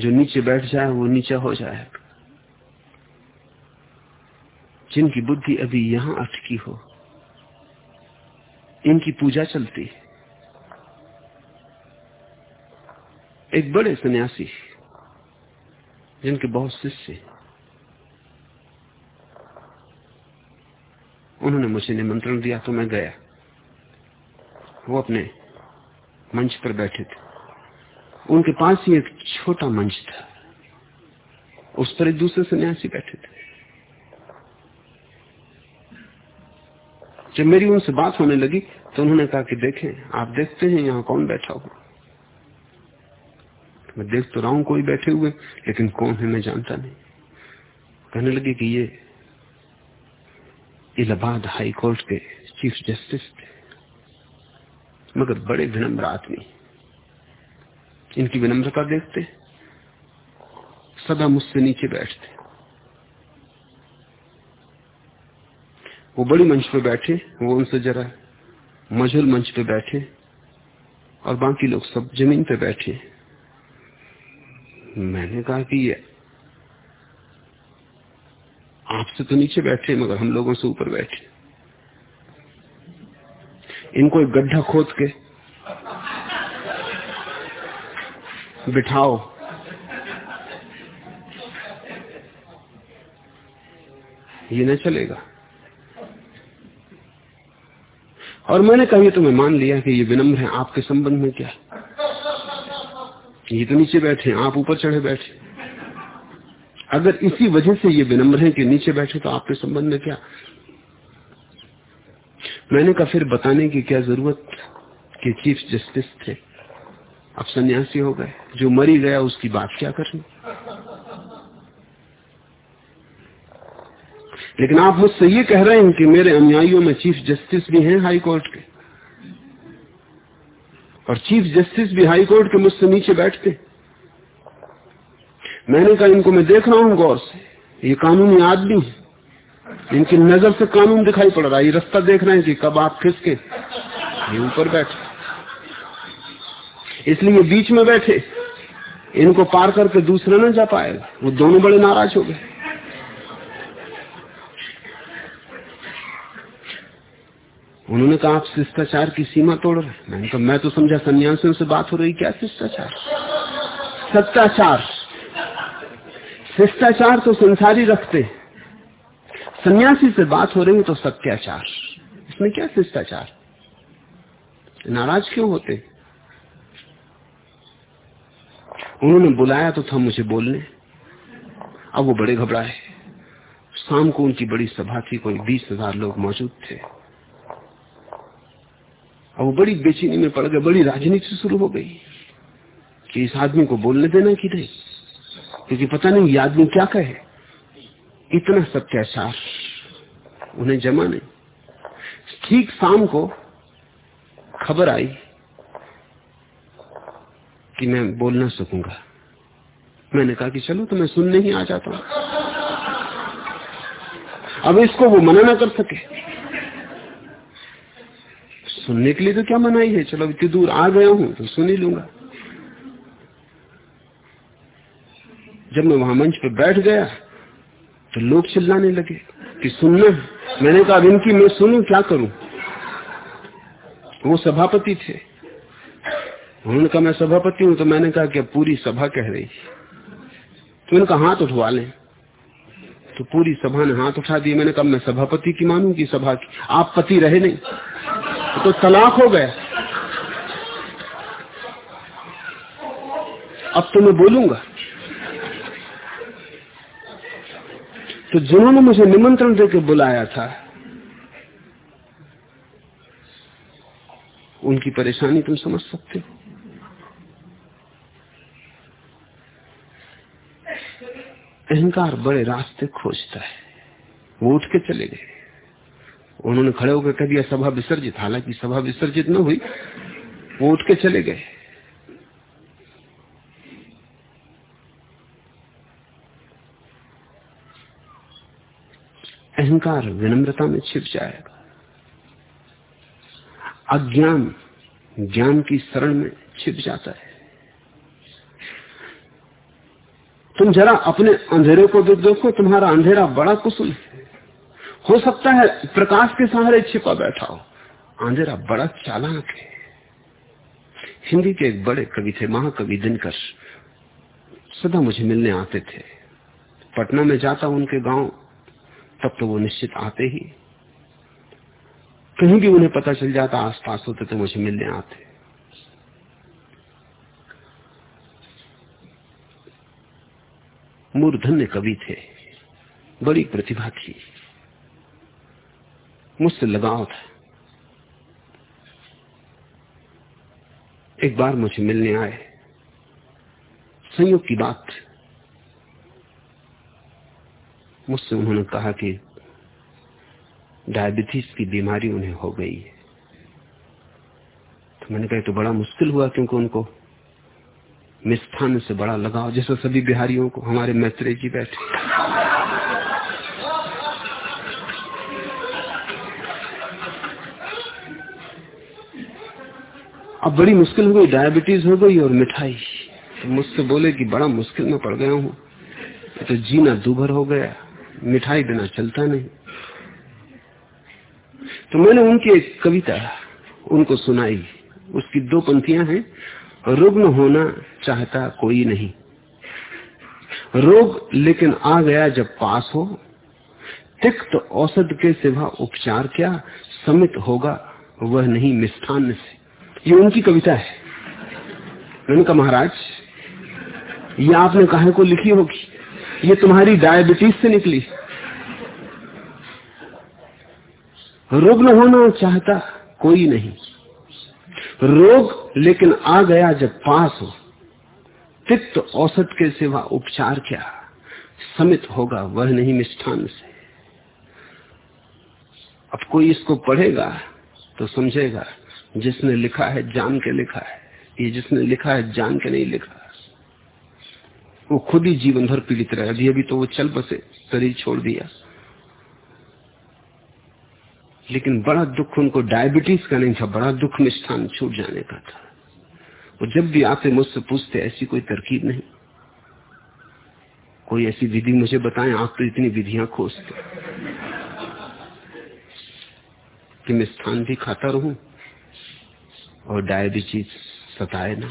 जो नीचे बैठ जाए, वो नीचे हो जाए। जिनकी बुद्धि अभी यहाँ अटकी हो, इनकी पूजा चलती है। एक बड़े सन्यासी जिनके बहुत शिष्य उन्होंने मुझे निमंत्रण दिया तो मैं गया। वो अपने मंच पर बैठे थे। उनके पास ही एक छोटा मंच था। उस पर एक दूसरे सन्यासी बैठे थे। जब मेरी उनसे बात होने लगी तो उन्होंने कहा कि देखें, आप देखते हैं यहाँ कौन बैठा हुआ मैं देख तो रहा हूँ कोई बैठे हुए, लेकिन कौन है मैं जानता नहीं। कहने लगे कि ये इलाहाबाद हाई कोर्ट के चीफ जस्टिस थे, मगर बड़े विनम्र आदमी। इनकी विनम्रता देखते, सदा मुझसे नीचे बैठते। वो बड़ी मंच पे बैठे, वो उनसे जरा मझुल मंच पे बैठे, और बाकी लोग सब ज़मीन पे बैठे। मैंने कहा कि ये आपसे तो नीचे बैठे, मगर हम लोगों से ऊपर बैठे। इनको एक गड्ढा खोद के बिठाओ। ये न चलेगा। और मैंने कहा, ये तो मैं मान लिया कि ये विनम्र है, आपके संबंध में क्या? ये तो नीचे बैठे, आप ऊपर चढ़े बैठे। अगर इसी वजह से ये विनम्र है कि नीचे बैठे तो आपके संबंध में क्या? मैंने कहा, फिर बताने की क्या ज़रूरत? कि चीफ जस्टिस थे। अब सन्यासी हो गए। जो मरी गया, उसकी बात क्या करनी? लेकिन आप मुझसे ये कह रहे हैं कि मेरे अनुयायियों में चीफ जस्टिस भी हैं हाई कोर्ट के। और चीफ जस्टिस भी हाई कोर्ट के मुझसे नीचे बैठते। मैंने कहा, इनको मैं देख रहा हूँ, गौर से। ये कानूनी आदमी है। इनकी नज़र से कानून दिखाई पड़ रहा है। ये रास्ता देख रहे हैं कि कब आप खिसके ये ऊपर बैठे। इसलिए बीच में बैठे। इनको पार करके दूसरा ना जा पाएगा वो दोनों बड़े नाराज़ हो गए। उन्होंने कहा, आप शिष्टाचार की सीमा तोड़। रहे मैंने कहा, मैं तो समझा सन्यासियों से बात हो रही, क्या शिष्टाचार? सत्याचार। शिष्टाचार तो संसारी रखते सन्यासी से बात हो रही तो सत्याचार। इसमें क्या शिष्टाचार? नाराज़ क्यों होते? उन्होंने बुलाया तो था मुझे बोलने। अब वो बड़े घबराए। शाम को उनकी बड़ी सभा थी, कोई बीस हज़ार लोग मौजूद थे। अब वो बड़ी बेचैनी में पड़ गए, बड़ी राजनीति शुरू हो गई। कि इस आदमी को बोलने देना कि नहीं क्योंकि पता नहीं ये आदमी क्या कहे। इतना सत्याचार उन्हें जमा नहीं। ठीक शाम को खबर आई कि मैं बोल ना सकूँगा। मैंने कहा कि चलो तो मैं सुनने ही आ जाता हूँ। अब इसको वो मना ना कर सके। सुनने के लिए तो क्या मनाई है? चलो, इतनी दूर आ गया हूँ तो सुन ही लूँगा। जब मैं वहाँ मंच पर बैठ गया तो लोग चिल्लाने लगे कि सुनना, मैंने कहा इनकी मैं सुनू, क्या करूँ? वो सभापति थे। उन्होंने कहा, मैं सभापति हूँ तो मैंने कहा कि पूरी सभा कह रही तो इनका हाथ उठवा लें। तो पूरी सभा ने हाथ उठा दिए। मैंने कहा मैं सभापति की मानू की सभा की। आप पति रहे नहीं। तो तलाक हो गया अब तो मैं बोलूँगा। तो जिन्होंने मुझे निमंत्रण देकर बुलाया था, उनकी परेशानी तुम समझ सकते हो। अहंकार बड़े रास्ते खोजता है, वो उठ के चले गए। उन्होंने खड़े होकर कह दिया, सभा विसर्जित। हालाँकि सभा विसर्जित न हुई, वो उठ के चले गए। अहंकार विनम्रता में छिप जाएगा। अज्ञान ज्ञान की शरण में छिप जाता है। तुम जरा अपने अंधेरे को देखो तुम्हारा अंधेरा बड़ा कुशल है। हो सकता है प्रकाश के सहारे छिपा बैठा हो। आंधेरा बड़ा चालाक है। हिंदी के एक बड़े कवि थे, महाकवि दिनकर। सदा मुझे मिलने आते थे। पटना में जाता उनके गाँव, तब तो वो निश्चित आते ही। कहीं भी उन्हें पता चल जाता, आसपास होते तो मुझे मिलने आते। मूर्धन्य कवि थे, बड़ी प्रतिभा थी। मुझसे लगाव था। एक बार मुझे मिलने आए। संयोग की बात। मुझसे उन्होंने कहा कि डायबिटीज़ की बीमारी उन्हें हो गई है। तो मैंने कहा तो बड़ा मुश्किल हुआ क्योंकि उनको मिष्ठान से बड़ा लगाव, जैसे सभी बिहारियों को, हमारे मैत्रेय जी बैठे। अब बड़ी मुश्किल हो गई डायबिटीज़ हो गई और मिठाई। तो मुझसे बोले कि बड़ा मुश्किल में पड़ गया हूँ। तो जीना दूभर हो गया, मिठाई बिना चलता नहीं। तो मैंने उनकी एक कविता उनको सुनाई। उसकी दो पंक्तियाँ हैं, रुग्ण होना चाहता कोई नहीं। रोग लेकिन आ गया जब पास हो। तिक्त औसत के सिवा उपचार क्या, समित होगा वह नहीं मिष्ठान से। ये उनकी कविता है। मैंने कहा महाराज, ये आपने कहा को लिखी होगी? ये तुम्हारी डायबिटीज़ से निकली। रुग्ण होना चाहता कोई नहीं। रोग लेकिन आ गया जब पास हो। तिक्त औसत के सिवा उपचार क्या? समित होगा वह नहीं मिष्ठान से। अब कोई इसको पढ़ेगा तो समझेगा। जिसने लिखा है, जान के लिखा है। ये जिसने लिखा है, जान के नहीं लिखा वो खुद ही जीवन भर पीड़ित रहे। अभी अभी तो वो चल बसे, शरीर छोड़ दिया। लेकिन बड़ा दुख उनको, डायबिटीज़ का नहीं था, बड़ा दुख मिष्ठान छूट जाने का था। वो जब भी आते मुझसे पूछते, ऐसी कोई तरकीब नहीं। कोई ऐसी विधि मुझे बताएँ, आप तो इतनी विधियाँ खोजते। कि मिष्ठान भी खाता रहूँ और डायबिटीज़ सताए ना।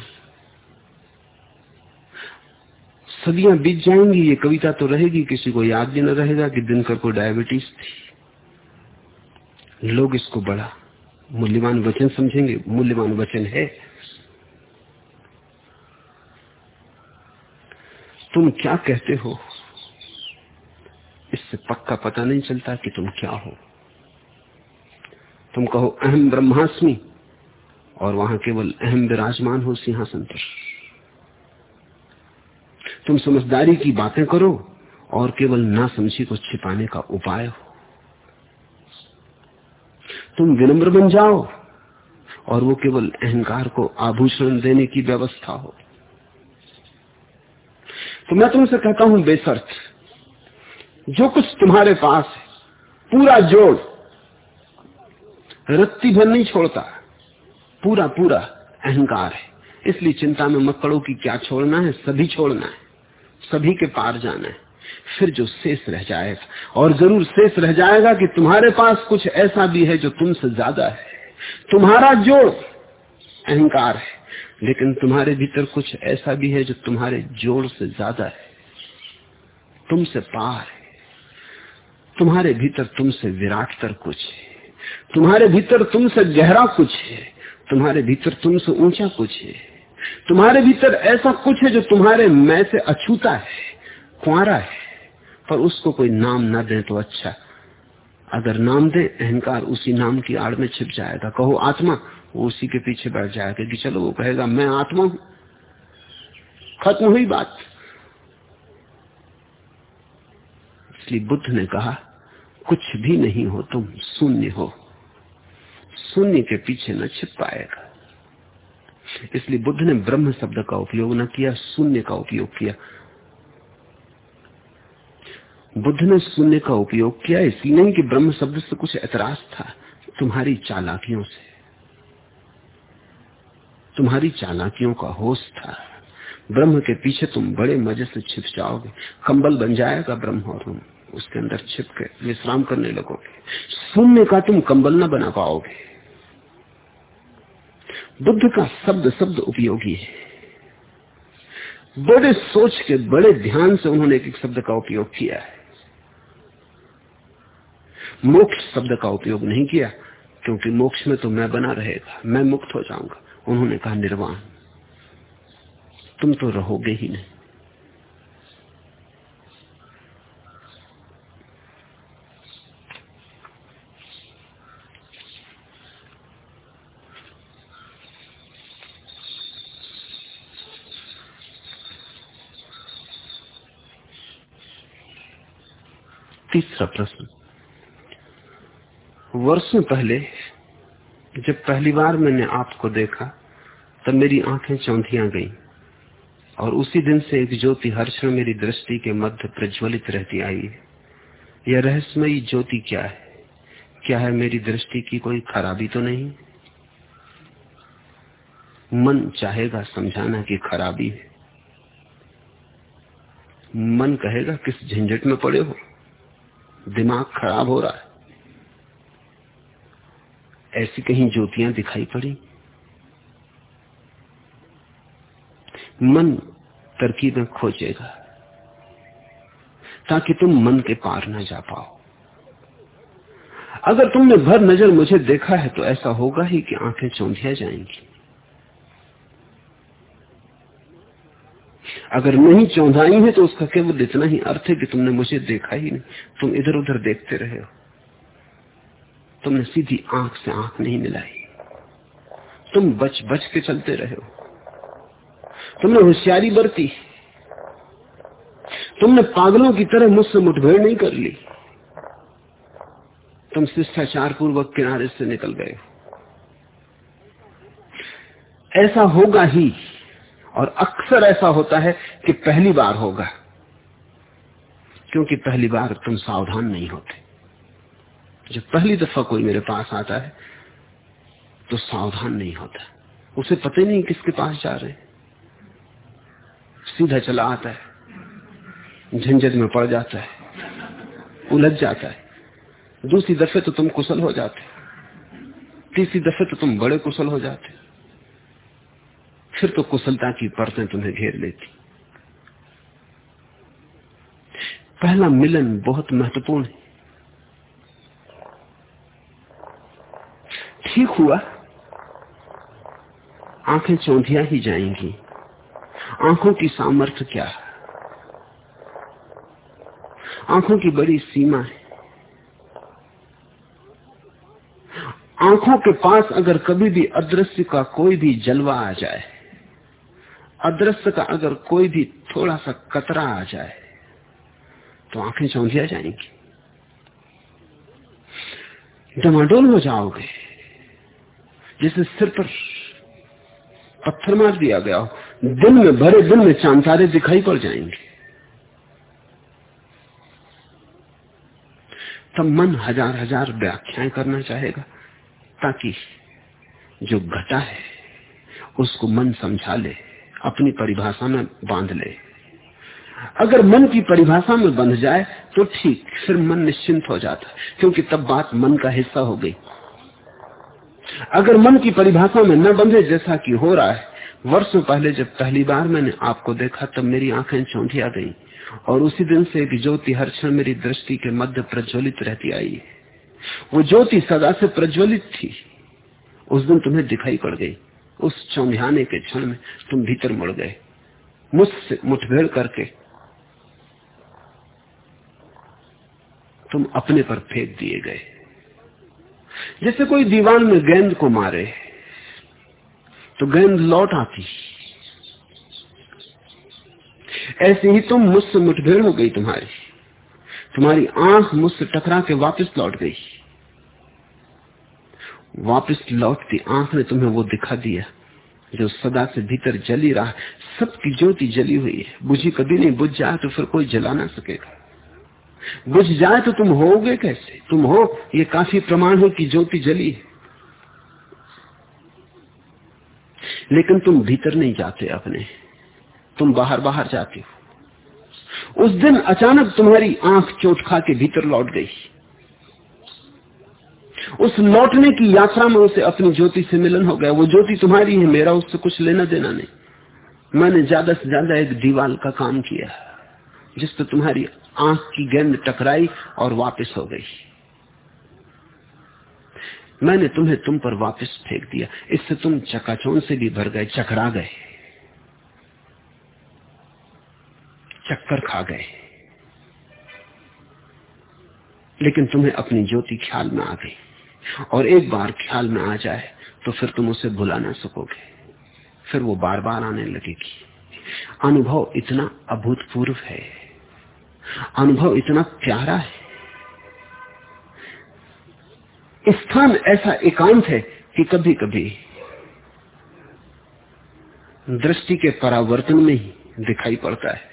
सदियाँ बीत जाएँगी, ये कविता तो रहेगी, किसी को याद भी न रहेगा कि दिनकर को डायबिटीज़ थी। लोग इसको बड़ा मूल्यवान वचन समझेंगे, मूल्यवान वचन है। तुम क्या कहते हो? इससे पक्का पता नहीं चलता कि तुम क्या हो। तुम कहो, अहम ब्रह्मास्मि। और वहाँ केवल अहम विराजमान हो सिंहासन पर। तुम समझदारी की बातें करो और केवल ना समझी को छिपाने का उपाय हो। तुम विनम्र बन जाओ और वो केवल अहंकार को आभूषण देने की व्यवस्था हो। तो मैं तुमसे कहता हूँ बेसर्त, जो कुछ तुम्हारे पास है, पूरा जोड़, रत्ती भर नहीं छोड़ता। पूरा पूरा अहंकार है। इसलिए चिंता में मत पड़ो कि क्या छोड़ना है, सभी छोड़ना है, सभी के पार जाना है। फिर जो शेष रह जाएगा, और ज़रूर शेष रह जाएगा कि तुम्हारे पास कुछ ऐसा भी है जो तुमसे ज़्यादा है। तुम्हारा जोड़ अहंकार है, लेकिन तुम्हारे भीतर कुछ ऐसा भी है जो तुम्हारे जोड़ से ज़्यादा है। तुमसे पार है। तुम्हारे भीतर तुमसे विराटतर कुछ है। तुम्हारे भीतर तुमसे गहरा कुछ है। तुम्हारे भीतर तुमसे ऊँचा कुछ है। तुम्हारे भीतर ऐसा कुछ है जो तुम्हारे मैं से अछूता है कुआरा है। पर उसको कोई नाम ना दे तो अच्छा। अगर नाम दे, अहंकार उसी नाम की आड़ में छिप जाएगा। कहो, आत्मा, वो उसी के पीछे बैठ जाएगा कि चलो, वो कहेगा, मैं आत्मा हूँ। खत्म हुई बात। इसलिए बुद्ध ने कहा, कुछ भी नहीं हो, तुम शून्य हो। शून्य के पीछे न छिप पाएगा। इसलिए बुद्ध ने ब्रह्म शब्द का उपयोग न किया शून्य का उपयोग किया। बुद्ध ने शून्य का उपयोग किया, इसलिए नहीं कि ब्रह्म शब्द से कुछ ऐतराज था। तुम्हारी चालाकियों से। तुम्हारी चालाकियों का होश था। ब्रह्म के पीछे तुम बड़े मज़े से छिप जाओगे। कंबल बन जाएगा ब्रह्म और तुम उसके अंदर छिप के विश्राम करने लगोगे। शून्य का तुम कंबल न बना पाओगे। बुद्ध का शब्द शब्द उपयोगी है। बड़े सोच के बड़े ध्यान से उन्होंने एक एक शब्द का उपयोग किया है। मोक्ष शब्द का उपयोग नहीं किया, क्योंकि मोक्ष में तो मैं बना रहेगा, मैं मुक्त हो जाऊँगा, उन्होंने कहा, निर्वाण। तुम तो रहोगे ही नहीं। तीसरा प्रश्न। वर्षों पहले, जब पहली बार मैंने आपको देखा, तब मेरी आँखें चौंधिया गईं, और उसी दिन से एक ज्योति हर क्षण मेरी दृष्टि के मध्य प्रज्वलित रहती आई है। यह रहस्यमयी ज्योति क्या है? क्या है मेरी दृष्टि की कोई खराबी तो नहीं? मन चाहेगा समझाना कि खराबी है। मन कहेगा, किस झंझट में पड़े हो? दिमाग खराब हो रहा है। ऐसी कहीं ज्योतियाँ दिखाई पड़ी। मन तरकीबें खोजेगा, ताकि तुम मन के पार न जा पाओ। अगर तुमने भर नज़र मुझे देखा है तो ऐसा होगा ही कि आँखें चौंधिया जाएँगी। अगर नहीं चौंधाई है तो उसका केवल इतना ही अर्थ है कि तुमने मुझे देखा ही नहीं। तुम इधर उधर देखते रहे हो। तुमने सीधी आँख से आँख नहीं मिलाई। तुम बच बच के चलते रहे हो। तुमने होशियारी बरती। तुमने पागलों की तरह मुझसे मुठभेड़ नहीं कर ली। तुम शिष्टाचार पूर्वक किनारे से निकल गए ऐसा होगा ही। और अक्सर ऐसा होता है कि पहली बार होगा, क्योंकि पहली बार तुम सावधान नहीं होते। जब पहली दफ़ा कोई मेरे पास आता है तो सावधान नहीं होता। उसे पता नहीं किसके पास जा रहे सीधा चला आता है, झंझट में पड़ जाता है, उलझ जाता है। दूसरी दफे तो तुम कुशल हो जाते तीसरी दफे तो तुम बड़े कुशल हो जाते फिर तो कुशलता की परतें तुम्हें घेर लेती। पहला मिलन बहुत महत्वपूर्ण है। ठीक हुआ, आँखें चौंधिया ही जाएँगी। आँखों की सामर्थ्य क्या? है आँखों की बड़ी सीमा है। आँखों के पास अगर कभी भी अदृश्य का कोई भी जलवा आ जाए अदृश्य का अगर कोई भी थोड़ा सा कतरा आ जाए तो आँखें चौंधिया जाएँगी। डमाडोल हो जाओगे, जैसे सिर पर पत्थर मार दिया गया हो, दिन में भरे दिन में चांतारे दिखाई पड़ जाएँगे। तब मन हज़ार हज़ार व्याख्याएँ करना चाहेगा, ताकि जो घटा है, उसको मन समझा ले। अपनी परिभाषा में बाँध ले। अगर मन की परिभाषा में बंध जाए तो ठीक, फिर मन निश्चिंत हो जाता, क्योंकि तब बात मन का हिस्सा हो गई। अगर मन की परिभाषा में न बंधे, जैसा कि हो रहा है, वर्षों पहले जब पहली बार मैंने आपको देखा, तब मेरी आँखें चौंधिया गई, और उसी दिन से एक ज्योति हर क्षण मेरी दृष्टि के मध्य प्रज्वलित रहती आई। वो ज्योति सदा से प्रज्वलित थी। उस दिन तुम्हें दिखाई पड़ गई। उस चौंधियाने के क्षण में तुम भीतर मुड़ गए। मुझसे मुठभेड़ करके तुम अपने पर फेंक दिए गए। जैसे कोई दीवान में गेंद को मारे तो गेंद लौट आती। ऐसे ही तुम मुझसे मुठभेड़ हो गई तुम्हारी। तुम्हारी आँख मुझसे टकरा के वापस लौट गई। वापस लौटती आँख ने तुम्हें वो दिखा दिया, जो सदा से भीतर जली रहा सबकी ज्योति जली हुई है। बुझी कभी नहीं, बुझ जाए तो फिर कोई जला ना सकेगा। बुझ जाए तो तुम होगे कैसे? तुम हो, ये काफ़ी प्रमाण है कि ज्योति जली है। लेकिन तुम भीतर नहीं जाते अपने, तुम बाहर बाहर जाते हो। उस दिन अचानक तुम्हारी आँख चोट खा के भीतर लौट गई। उस लौटने की यात्रा में उसे अपनी ज्योति से मिलन हो गया। वो ज्योति तुम्हारी है, मेरा उससे कुछ लेना देना नहीं। मैंने ज़्यादा से ज़्यादा एक दीवाल का काम किया जिस पर तुम्हारी आँख की गेंद टकराई और वापस हो गई। मैंने तुम्हें तुम पर वापस फेंक दिया। इससे तुम चकाचौन से भी भर गए, चकरा गए। चक्कर खा गए। लेकिन तुम्हें अपनी ज्योति ख्याल में आ गई। और एक बार ख्याल में आ जाए तो फिर तुम उसे भुला ना सकोगे। फिर वो बार बार आने लगेगी। अनुभव इतना अभूतपूर्व है। अनुभव इतना प्यारा है। स्थान ऐसा एकांत है कि कभी कभी दृष्टि के परावर्तन में ही दिखाई पड़ता है।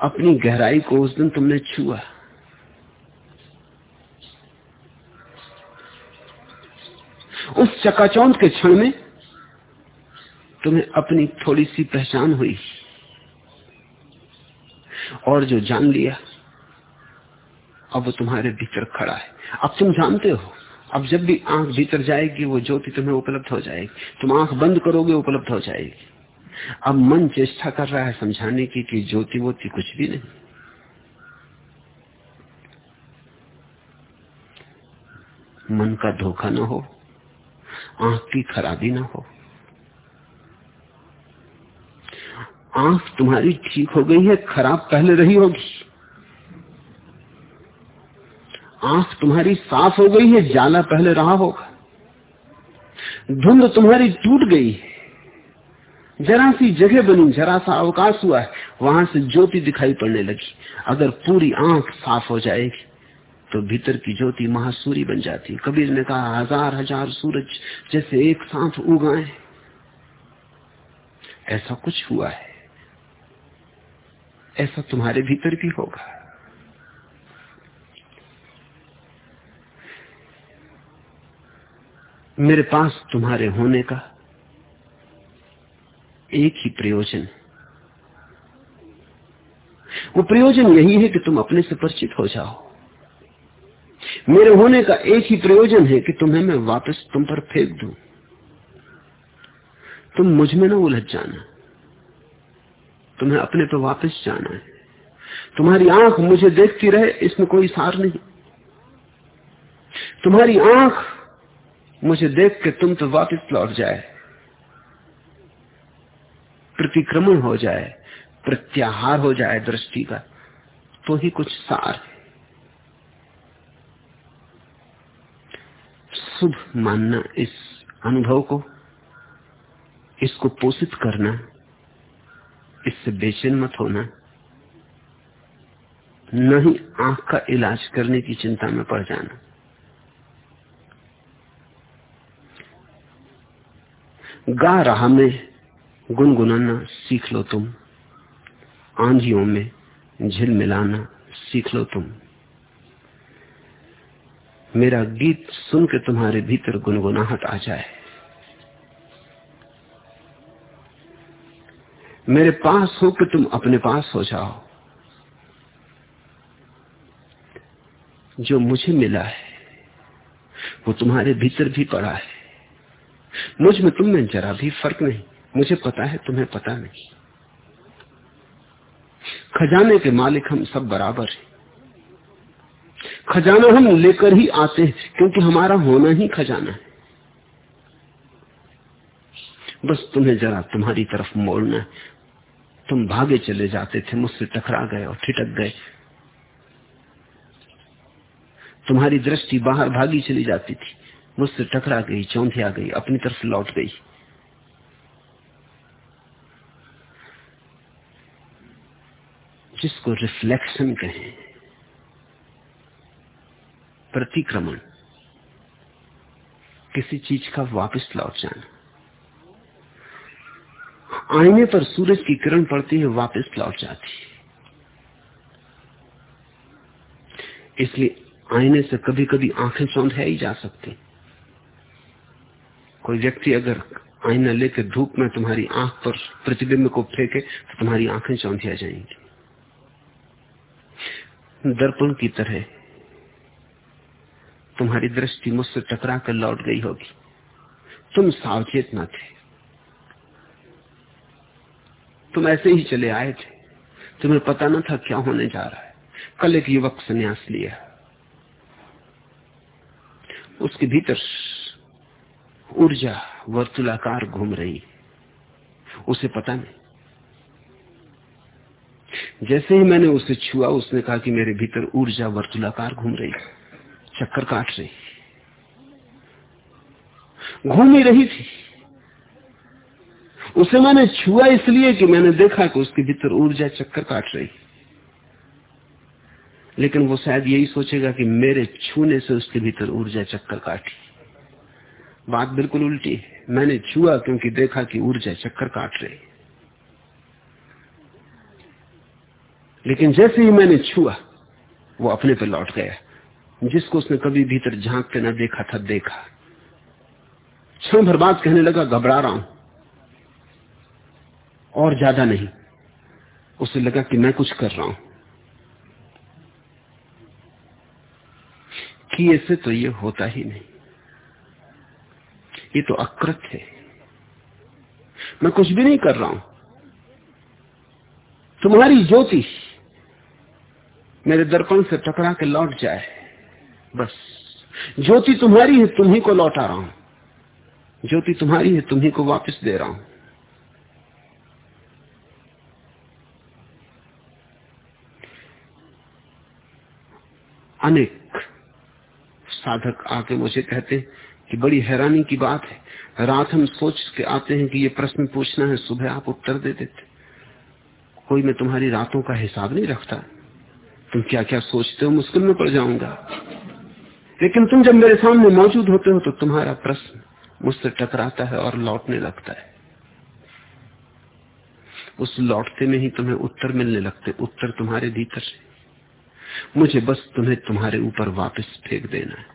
अपनी गहराई को उस दिन तुमने छुआ। उस चकाचौंध के क्षण में तुम्हें अपनी थोड़ी सी पहचान हुई और जो जान लिया, अब वो तुम्हारे भीतर खड़ा है। अब तुम जानते हो, अब जब भी आँख भीतर जाएगी, वो ज्योति तुम्हें उपलब्ध हो जाएगी। तुम आँख बंद करोगे उपलब्ध हो जाएगी। अब मन चेष्टा कर रहा है समझाने की कि ज्योति वोति कुछ भी नहीं। मन का धोखा ना हो। आँख की खराबी ना हो। आँख तुम्हारी ठीक हो गई है, खराब पहले रही होगी। आँख तुम्हारी साफ़ हो गई है, जाला पहले रहा होगा। धुंध तुम्हारी टूट गई है। जरा सी जगह बनी, जरा सा अवकाश हुआ है, वहाँ से ज्योति दिखाई पड़ने लगी। अगर पूरी आँख साफ़ हो जाएगी तो भीतर की ज्योति महासूरी बन जाती। कबीर ने कहा, हज़ार हज़ार सूरज जैसे एक साथ उगाए। ऐसा कुछ हुआ है। ऐसा तुम्हारे भीतर भी होगा। मेरे पास तुम्हारे होने का एक ही प्रयोजन वो प्रयोजन यही है कि तुम अपने से परिचित हो जाओ। मेरे होने का एक ही प्रयोजन है कि तुम्हें मैं वापस तुम पर फेंक दू। तुम मुझमें ना उलझ जाना। तुम्हें अपने पर वापस जाना है। तुम्हारी आँख मुझे देखती रहे, इसमें कोई सार नहीं। तुम्हारी आँख मुझे देख के तुम तो वापस लौट जाए। प्रतिक्रमण हो जाए, प्रत्याहार हो जाए दृष्टि का तो ही कुछ सार है। शुभ मानना इस अनुभव को, इसको पोषित करना, इससे बेचैन मत होना न ही आँख का इलाज करने की चिंता में पड़ जाना। गा रहा में, गुनगुनाना सीख लो तुम, आंधियों में झिल मिलाना सीख लो तुम। मेरा गीत सुन के तुम्हारे भीतर गुनगुनाहट आ जाए। मेरे पास हो कि तुम अपने पास हो जाओ। जो मुझे मिला है, वो तुम्हारे भीतर भी पड़ा है। मुझमें तुम में जरा भी फ़र्क नहीं। मुझे पता है, तुम्हें पता नहीं। खजाने के मालिक हम सब बराबर हैं। खजाना हम लेकर ही आते हैं, क्योंकि हमारा होना ही खजाना है। बस तुम्हें जरा तुम्हारी तरफ़ मोड़ना है। तुम भागे चले जाते थे, मुझसे टकरा गए और ठिटक गए। तुम्हारी दृष्टि बाहर भागी चली जाती थी, मुझसे टकरा गई, चौंधिया गई, अपनी तरफ़ लौट गई। जिसको रिफ्लेक्शन कहें प्रतिक्रमण। किसी चीज़ का वापस लौट जाना। आईने पर सूरज की किरण पड़ती है, वापस लौट जाती है। इसलिए आईने से कभी कभी आँखें ही जा सकती। कोई व्यक्ति अगर आईना लेकर धूप में तुम्हारी आँख पर प्रतिबिंब को फेंके तो तुम्हारी आँखें चौंधिया जाएँगी। दर्पण की तरह तुम्हारी दृष्टि मुझसे टकरा कर लौट गई होगी। तुम सावचेत न थे। तुम ऐसे ही चले आए थे। तुम्हें पता न था क्या होने जा रहा है। कल एक युवक संन्यास लिया। उसके भीतर ऊर्जा वर्तुलाकार घूम रही। उसे पता नहीं। जैसे ही मैंने उसे छुआ, उसने कहा कि मेरे भीतर ऊर्जा वर्तुलाकार घूम रही चक्कर काट रही घूम ही रही थी। उसे मैंने छुआ इसलिए कि मैंने देखा कि उसके भीतर ऊर्जा चक्कर काट रही। लेकिन वो शायद यही सोचेगा कि मेरे छूने से उसके भीतर ऊर्जा चक्कर काटी। बात बिल्कुल उल्टी है। मैंने छुआ क्योंकि देखा कि ऊर्जा चक्कर काट रही। लेकिन जैसे ही मैंने छुआ, वो अपने पे लौट गया। जिसको उसने कभी भीतर झाँक के न देखा था, देखा। क्षण भर बाद कहने लगा, घबरा रहा हूँ। और ज़्यादा नहीं। उसे लगा कि मैं कुछ कर रहा हूँ। किए से तो ये होता ही नहीं। ये तो अकृत है। मैं कुछ भी नहीं कर रहा हूँ। तुम्हारी ज्योति मेरे दर्पण से टकरा के लौट जाए। बस। ज्योति तुम्हारी है, तुम्ही को लौटा रहा हूँ। ज्योति तुम्हारी है, तुम्ही को वापस दे रहा हूँ। अनेक साधक आके मुझे कहते कि बड़ी हैरानी की बात है। रात हम सोच के आते हैं कि ये प्रश्न पूछना है, सुबह आप उत्तर दे देते। कोई मैं तुम्हारी रातों का हिसाब नहीं रखता। तुम क्या क्या सोचते हो, मुश्किल में पड़ जाऊँगा। लेकिन तुम जब मेरे सामने मौजूद होते हो तो तुम्हारा प्रश्न मुझसे टकराता है और लौटने लगता है। उस लौटते में ही तुम्हें उत्तर मिलने लगते, उत्तर तुम्हारे भीतर से। मुझे बस तुम्हें तुम्हारे ऊपर वापस फेंक देना है।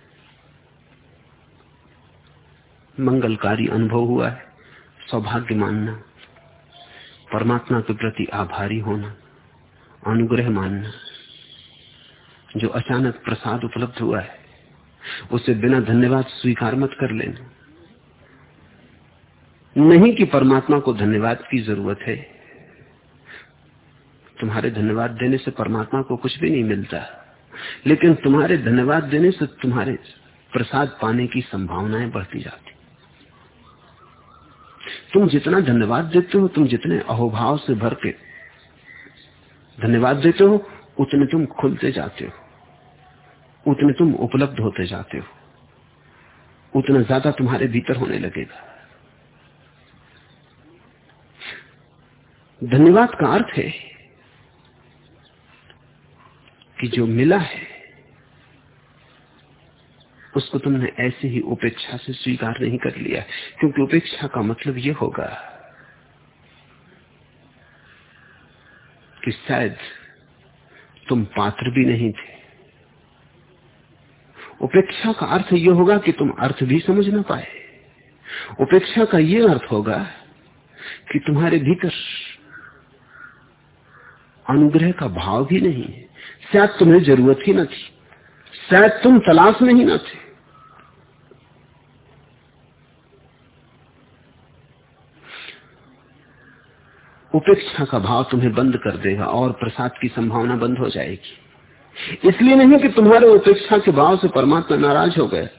मंगलकारी अनुभव हुआ है, सौभाग्य मानना, परमात्मा के प्रति आभारी होना, अनुग्रह मानना, जो अचानक प्रसाद उपलब्ध हुआ है। उसे बिना धन्यवाद स्वीकार मत कर लेना। नहीं कि परमात्मा को धन्यवाद की ज़रूरत है। तुम्हारे धन्यवाद देने से परमात्मा को कुछ भी नहीं मिलता। लेकिन तुम्हारे धन्यवाद देने से तुम्हारे प्रसाद पाने की संभावनाएँ बढ़ती जाती। तुम जितना धन्यवाद देते हो, तुम जितने अहोभाव से भर के धन्यवाद देते हो, उतने तुम खुलते जाते हो। उतने तुम उपलब्ध होते जाते हो। उतना ज़्यादा तुम्हारे भीतर होने लगेगा। धन्यवाद का अर्थ है कि जो मिला है, उसको तुमने ऐसे ही उपेक्षा से स्वीकार नहीं कर लिया क्योंकि उपेक्षा का मतलब यह होगा कि शायद तुम पात्र भी नहीं थे। उपेक्षा का अर्थ यह होगा कि तुम अर्थ भी समझ ना पाए। उपेक्षा का यह अर्थ होगा कि तुम्हारे भीतर अनुग्रह का भाव भी नहीं है। शायद तुम्हें ज़रूरत ही न थी। शायद तुम तलाश में ही न थे। उपेक्षा का भाव तुम्हें बंद कर देगा और प्रसाद की संभावना बंद हो जाएगी। इसलिए नहीं कि तुम्हारे उपेक्षा के भाव से परमात्मा नाराज़ हो गए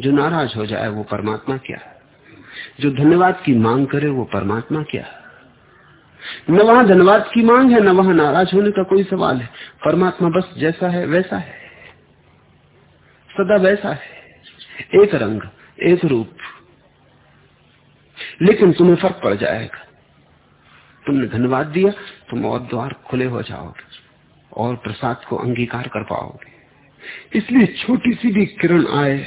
जो नाराज़ हो जाए वो परमात्मा क्या? जो धन्यवाद की मांग करे वो परमात्मा क्या? न वहाँ धन्यवाद की मांग है, न वहाँ नाराज़ होने का कोई सवाल है। परमात्मा बस जैसा है, वैसा है। सदा वैसा है। एक रंग, एक रूप। लेकिन तुम्हें फ़र्क पड़ जाएगा। तुमने धन्यवाद दिया, तुम और द्वार खुले हो जाओगे। और प्रसाद को अंगीकार कर पाओगे। इसलिए छोटी सी भी किरण आए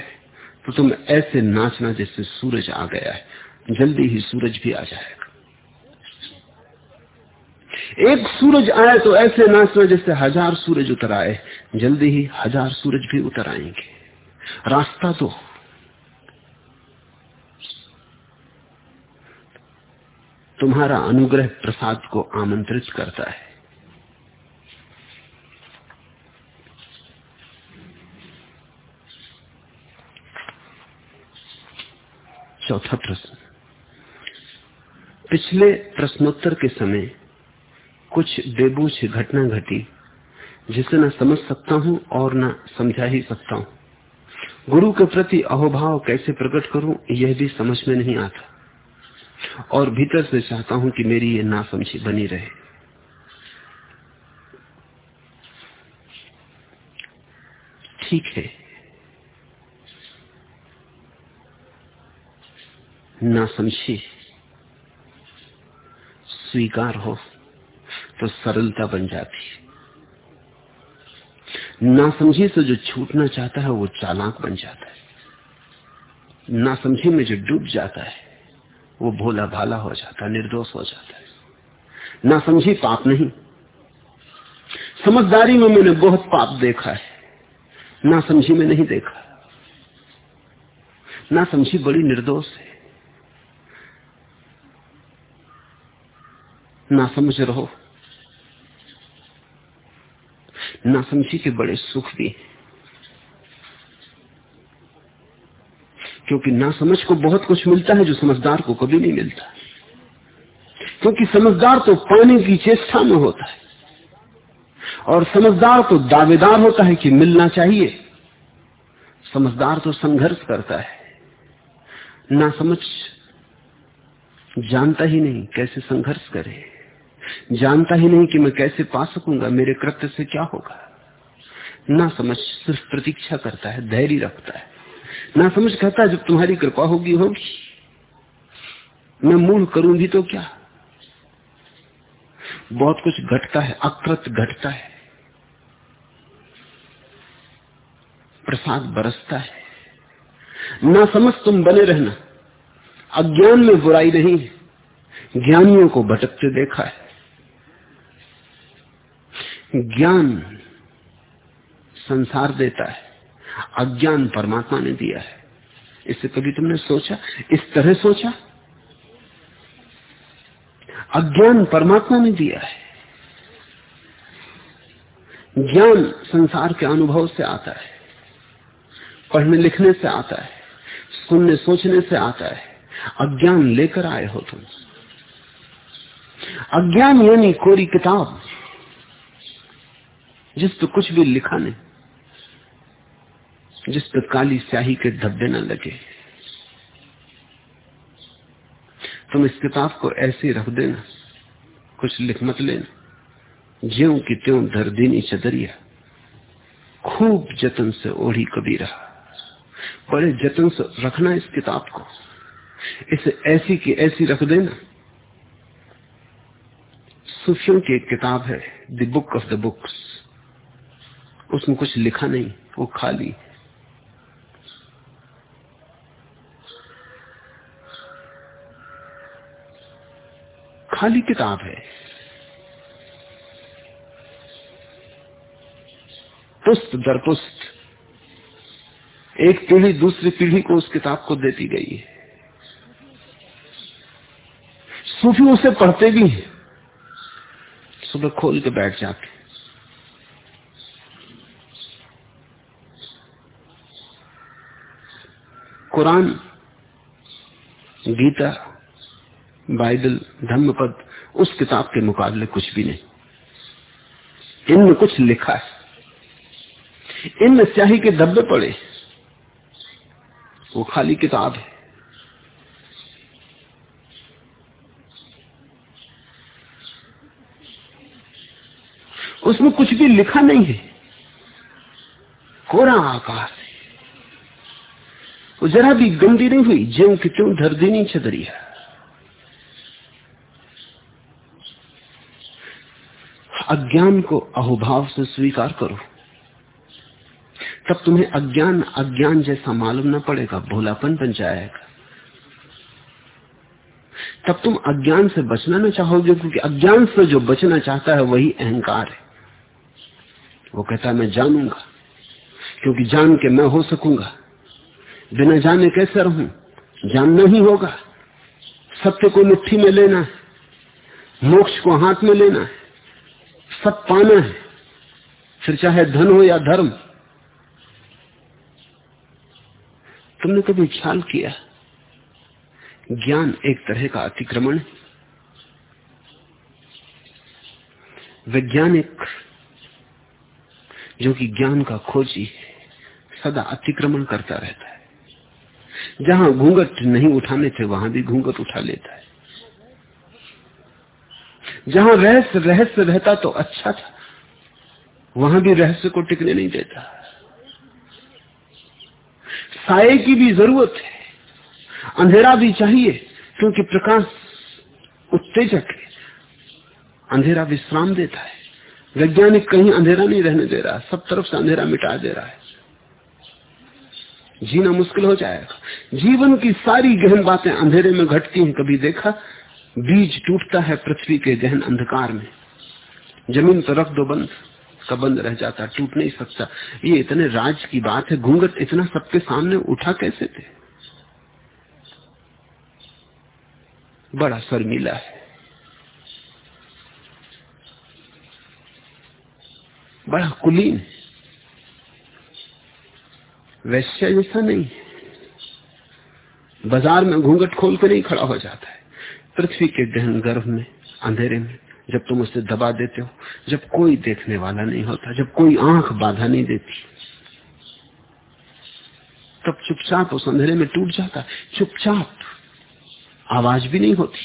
तो तुम ऐसे नाचना जैसे सूरज आ गया है। जल्दी ही सूरज भी आ जाएगा। एक सूरज आए तो ऐसे नाचना जैसे हज़ार सूरज उतर आए। जल्दी ही हज़ार सूरज भी उतर आएँगे। रास्ता तो तुम्हारा अनुग्रह प्रसाद को आमंत्रित करता है। चौथा प्रश्न। पिछले प्रश्नोत्तर के समय कुछ बेबूझ घटना घटी, जिसे न समझ सकता हूँ और न समझा ही सकता हूँ। गुरु के प्रति अहोभाव कैसे प्रकट करूँ, यह भी समझ में नहीं आता। और भीतर से चाहता हूँ कि मेरी ये नासमझी बनी रहे। ठीक है। नासमझी। स्वीकार हो तो सरलता बन जाती। नासमझी से जो छूटना चाहता है, वो चालाक बन जाता है। नासमझी में जो डूब जाता है, वो भोला भाला हो जाता है, निर्दोष हो जाता है। नासमझी पाप नहीं। समझदारी में मैंने बहुत पाप देखा है। नासमझी में नहीं देखा। नासमझी बड़ी निर्दोष है। ना समझ रहो। ना समझी के बड़े सुख भी क्योंकि ना समझ को बहुत कुछ मिलता है जो समझदार को कभी नहीं मिलता। क्योंकि समझदार तो पाने की चेष्टा में होता है। और समझदार तो दावेदार होता है कि मिलना चाहिए। समझदार तो संघर्ष करता है। ना समझ जानता ही नहीं कैसे संघर्ष करे। जानता ही नहीं कि मैं कैसे पा सकूँगा, मेरे कृत्य से क्या होगा। ना समझ सिर्फ़ प्रतीक्षा करता है, धैर्य रखता है। ना समझ कहता है, जब तुम्हारी कृपा होगी होगी। मैं मूल करूँ भी तो क्या? बहुत कुछ घटता है, अकृत घटता है। प्रसाद बरसता है। ना समझ तुम बने रहना। अज्ञान में बुराई नहीं है। ज्ञानियों को भटकते देखा है। ज्ञान संसार देता है। अज्ञान परमात्मा ने दिया है। इससे कभी तुमने सोचा? इस तरह सोचा? अज्ञान परमात्मा ने दिया है। ज्ञान संसार के अनुभव से आता है। पढ़ने लिखने से आता है। सुनने सोचने से आता है। अज्ञान लेकर आए हो तुम। अज्ञान यानी कोरी किताब। जिस पर कुछ भी लिखा नहीं, जिस पर काली स्याही के धब्बे न लगे। तुम इस किताब को ऐसे रख देना, कुछ लिख मत लेना। ज्यो की त्यों धर देनी चदरिया, खूब जतन से ओढ़ी कभी रहा बड़े जतन से रखना इस किताब को। इसे ऐसी की ऐसी रख देना। सूफियों की एक किताब है the book of the books उसमें कुछ लिखा नहीं, वो खाली। खाली किताब है। पुस्त दर पुस्त। एक पीढ़ी दूसरी पीढ़ी को उस किताब को देती गई है। सूफी उसे पढ़ते भी हैं। सुबह खोल के बैठ जाते। कुरान, गीता, बाइबल, धर्मपद, उस किताब के मुकाबले कुछ भी नहीं। इनमें कुछ लिखा है। इनमें स्याही के धब्बे पड़े। वो खाली किताब है। उसमें कुछ भी लिखा नहीं है। कोरा आकाश। वो जरा भी गंदी नहीं हुई, ज्यों कि त्यों देनी छदरिया अज्ञान को अहोभाव से स्वीकार करो। तब तुम्हें अज्ञान अज्ञान जैसा मालूम ना पड़ेगा, भोलापन बन जाएगा। तब तुम अज्ञान से बचना ना चाहोगे, क्योंकि अज्ञान से जो बचना चाहता है वही अहंकार है। वो कहता है, मैं जानूँगा, क्योंकि जान के मैं हो सकूँगा। बिना जाने कैसे रहूँ? जानना ही होगा। सत्य को मुट्ठी में लेना है। मोक्ष को हाथ में लेना है। सब पाना है। फिर चाहे धन हो या धर्म, तुमने कभी ख्याल किया? ज्ञान एक तरह का अतिक्रमण है। वैज्ञानिक जो कि ज्ञान का खोजी है सदा अतिक्रमण करता रहता है। जहाँ घूंघट नहीं उठाने थे, वहाँ भी घूंघट उठा लेता है। जहाँ रहस्य रहस्य रहता तो अच्छा था, वहाँ भी रहस्य को टिकने नहीं देता। साय की भी ज़रूरत है, अंधेरा भी चाहिए, क्योंकि प्रकाश उत्तेजक है, अंधेरा विश्राम देता है। वैज्ञानिक कहीं अंधेरा नहीं रहने दे रहा, सब तरफ़ से अंधेरा मिटा दे रहा है। जीना मुश्किल हो जाएगा। जीवन की सारी गहन बातें अंधेरे में घटती हैं, कभी देखा? बीज टूटता है पृथ्वी के गहन अंधकार में। ज़मीन तो रख दो बंद का बंद रह जाता, टूट नहीं सकता। ये इतने राज की बात है, घूंघट इतना सबके सामने उठा कैसे थे बड़ा शर्मिला है। बड़ा कुलीन वैश्य जैसा नहीं। है बाज़ार में घूंघट खोल के नहीं खड़ा हो जाता है। पृथ्वी के गहन गर्भ में, अंधेरे में, जब तुम उसे दबा देते हो, जब कोई देखने वाला नहीं होता, जब कोई आँख बाधा नहीं देती, तब चुपचाप उस अंधेरे में टूट जाता चुपचाप आवाज़ भी नहीं होती।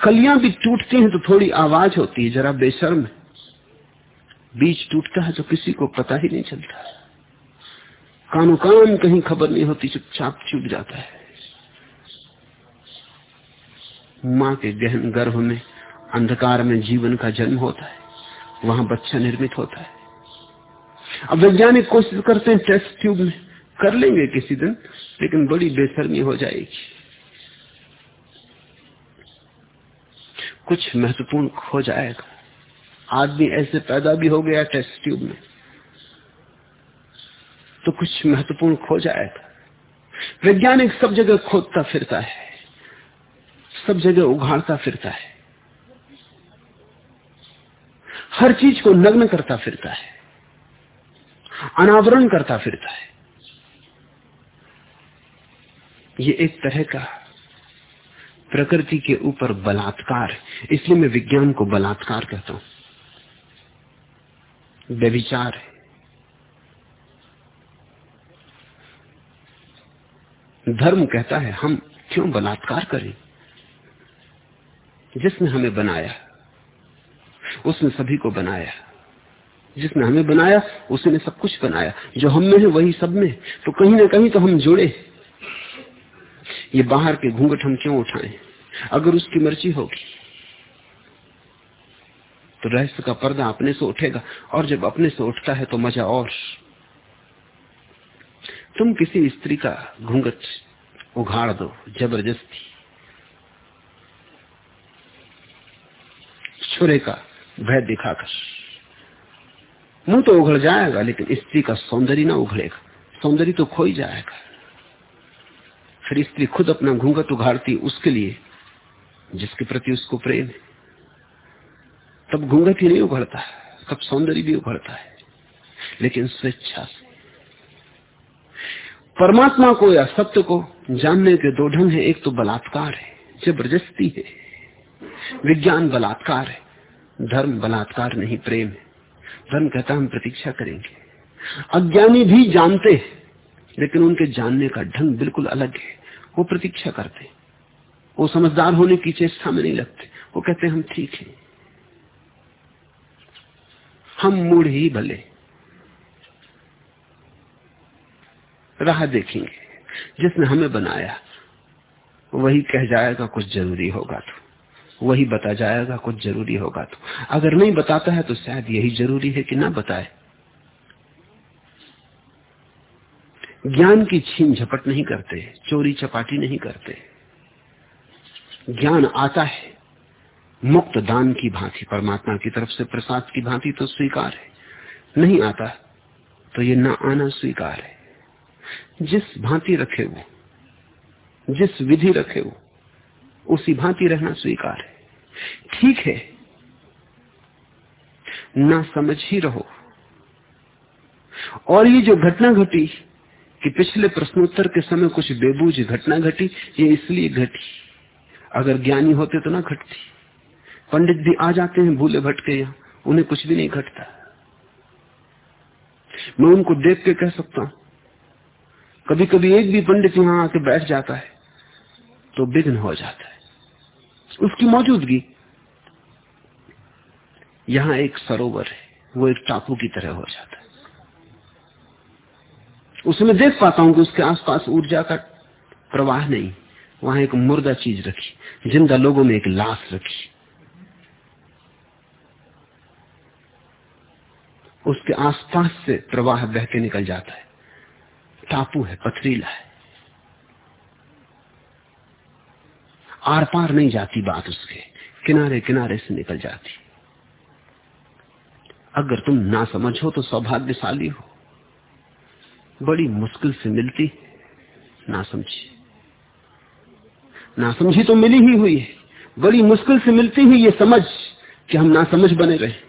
कलियाँ भी टूटती हैं तो थोड़ी आवाज़ होती है, जरा बेशर्म बीज टूटता है तो किसी को पता ही नहीं चलता। कानो कान कहीं खबर नहीं होती चुपचाप चुप जाता है। माँ के गहन गर्भ में, अंधकार में जीवन का जन्म होता है। वहाँ बच्चा निर्मित होता है। अब वैज्ञानिक कोशिश करते हैं टेस्ट ट्यूब में कर लेंगे किसी दिन, लेकिन बड़ी बेसरमी हो जाएगी। कुछ महत्वपूर्ण खो जाएगा। आदमी ऐसे पैदा भी हो गया टेस्ट ट्यूब में। तो कुछ महत्वपूर्ण खो जाएगा वैज्ञानिक सब जगह खोदता फिरता है। सब जगह उघाड़ता फिरता है। हर चीज़ को नग्न करता फिरता है। अनावरण करता फिरता है। ये एक तरह का प्रकृति के ऊपर बलात्कार। इसलिए मैं विज्ञान को बलात्कार कहता हूँ। व्यविचार है। धर्म कहता है, हम क्यों बलात्कार करें? जिसने हमें बनाया, उसने सभी को बनाया। जिसने हमें बनाया, उसने सब कुछ बनाया। जो हम में है, वही सब में। तो कहीं ना कहीं तो हम जुड़े। ये बाहर के घूंघट हम क्यों उठाएँ? अगर उसकी मर्ज़ी होगी। तो रहस्य का पर्दा अपने से उठेगा, और जब अपने से उठता है तो मज़ा और। तुम किसी स्त्री का घूंघट उघाड़ दो, ज़बरदस्ती। छुरे का भय दिखाकर। मुँह तो उघड़ जाएगा, लेकिन स्त्री का सौंदर्य ना उघड़ेगा। सौंदर्य तो खो ही जाएगा। फिर स्त्री खुद अपना घूंघट उघाड़ती, उसके लिए, जिसके प्रति उसको प्रेम है। तब घूंघट ही नहीं उघड़ता तब सौंदर्य भी उभरता है। लेकिन स्वेच्छा से। परमात्मा को या सत्य को जानने के दो ढंग है। एक तो बलात्कार है ज़बरदस्ती है। विज्ञान बलात्कार है, धर्म बलात्कार नहीं, प्रेम है। धर्म कहता हम प्रतीक्षा करेंगे। अज्ञानी भी जानते हैं, लेकिन उनके जानने का ढंग बिल्कुल अलग है। वो प्रतीक्षा करते वो समझदार होने की चेष्टा में नहीं लगते। वो कहते हम ठीक हैं। हम मूड ही भले। राह देखेंगे। जिसने हमें बनाया, वही कह जाएगा, कुछ ज़रूरी होगा तो। वही बता जाएगा, कुछ ज़रूरी होगा तो। अगर नहीं बताता है तो शायद यही ज़रूरी है कि ना बताए। ज्ञान की छीन झपट नहीं करते, चोरी चपाटी नहीं करते। ज्ञान आता है मुक्त दान की भांति, परमात्मा की तरफ़ से प्रसाद की भांति तो स्वीकार है। नहीं आता तो ये ना आना स्वीकार है। जिस भांति रखे वो, जिस विधि रखे वो, उसी भांति रहना स्वीकार है। ठीक है, ना समझ ही रहो। और ये जो घटना घटी कि पिछले प्रश्नोत्तर के समय कुछ बेबूझ घटना घटी, ये इसलिए घटी। अगर ज्ञानी होते तो ना घटती। पंडित भी आ जाते हैं, भूले भटके यहाँ। उन्हें कुछ भी नहीं घटता। मैं उनको देख के कह सकता हूँ। कभी कभी एक भी पंडित यहाँ आके बैठ जाता है तो विघ्न हो जाता है। उसकी मौजूदगी। यहाँ एक सरोवर है, वो एक टापू की तरह हो जाता है। उसमें देख पाता हूँ कि उसके आसपास ऊर्जा का प्रवाह नहीं, वहाँ एक मुर्दा चीज़ रखी, ज़िंदा लोगों में एक लाश रखी। उसके आसपास से प्रवाह बह के निकल जाता है। टापू है, पथरीला है। आर पार नहीं जाती बात उसके। किनारे किनारे से निकल जाती। अगर तुम ना समझ हो तो सौभाग्यशाली हो। बड़ी मुश्किल से मिलती ना समझी। ना समझी तो मिली ही हुई है। बड़ी मुश्किल से मिलती ही ये समझ कि हम ना समझ बने रहे।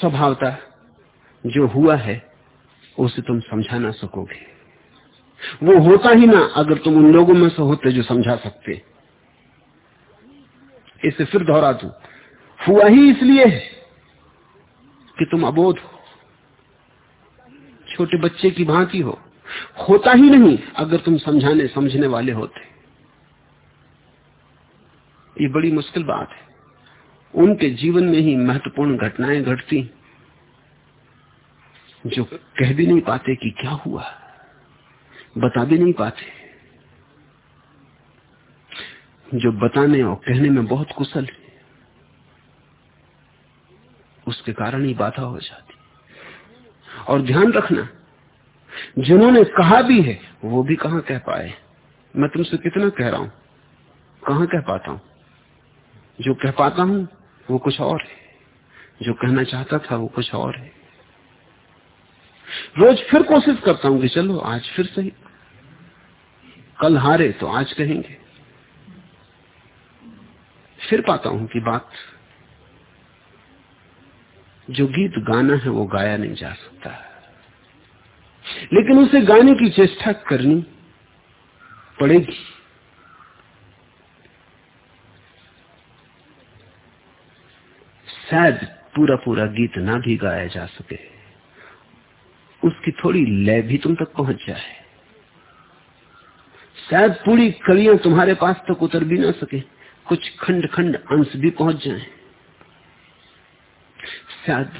स्वभावता जो हुआ है, उसे तुम समझा ना सकोगे। वो होता ही ना, अगर तुम उन लोगों में से होते जो समझा सकते। इसे फिर दोहरा दू। हुआ ही इसलिए कि तुम अबोध हो। छोटे बच्चे की भांति हो। होता ही नहीं, अगर तुम समझाने, समझने वाले होते। ये बड़ी मुश्किल बात है। उनके जीवन में ही महत्वपूर्ण घटनाएँ घटती, जो कह भी नहीं पाते कि क्या हुआ, बता भी नहीं पाते। जो बताने और कहने में बहुत कुशल है, उसके कारण ही बाधा हो जाती। और ध्यान रखना, जिन्होंने कहा भी है, वो भी कहा कह पाए। मैं तुमसे कितना कह रहा हूँ, कहा कह पाता हूँ? जो कह पाता हूँ वो कुछ और है। जो कहना चाहता था वो कुछ और है। रोज फिर कोशिश करता हूँ कि चलो आज फिर सही। कल हारे तो आज कहेंगे। फिर पाता हूँ कि बात, जो गीत गाना है वो गाया नहीं जा सकता। लेकिन उसे गाने की चेष्टा करनी पड़ेगी। शायद पूरा पूरा गीत ना भी गाया जा सके। उसकी थोड़ी लय भी तुम तक पहुँच जाए। शायद पूरी कलियाँ तुम्हारे पास तक उतर भी ना सके। कुछ खंड खंड अंश भी पहुँच जाए। शायद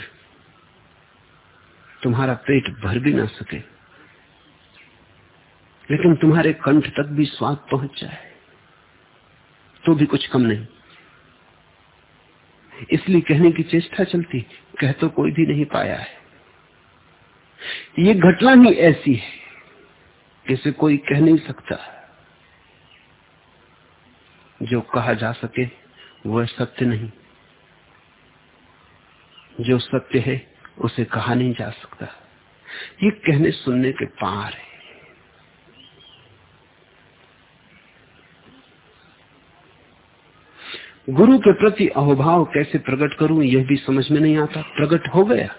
तुम्हारा पेट भर भी ना सके। लेकिन तुम्हारे कंठ तक भी स्वाद पहुँच जाए। तो भी कुछ कम नहीं। इसलिए कहने की चेष्टा चलती, कह तो कोई भी नहीं पाया है। ये घटना ही ऐसी है, जिसे कोई कह नहीं सकता। जो कहा जा सके, वह सत्य नहीं। जो सत्य है, उसे कहा नहीं जा सकता। ये कहने सुनने के पार है। गुरु के प्रति अहोभाव कैसे प्रकट करूँ, यह भी समझ में नहीं आता। प्रकट हो गया।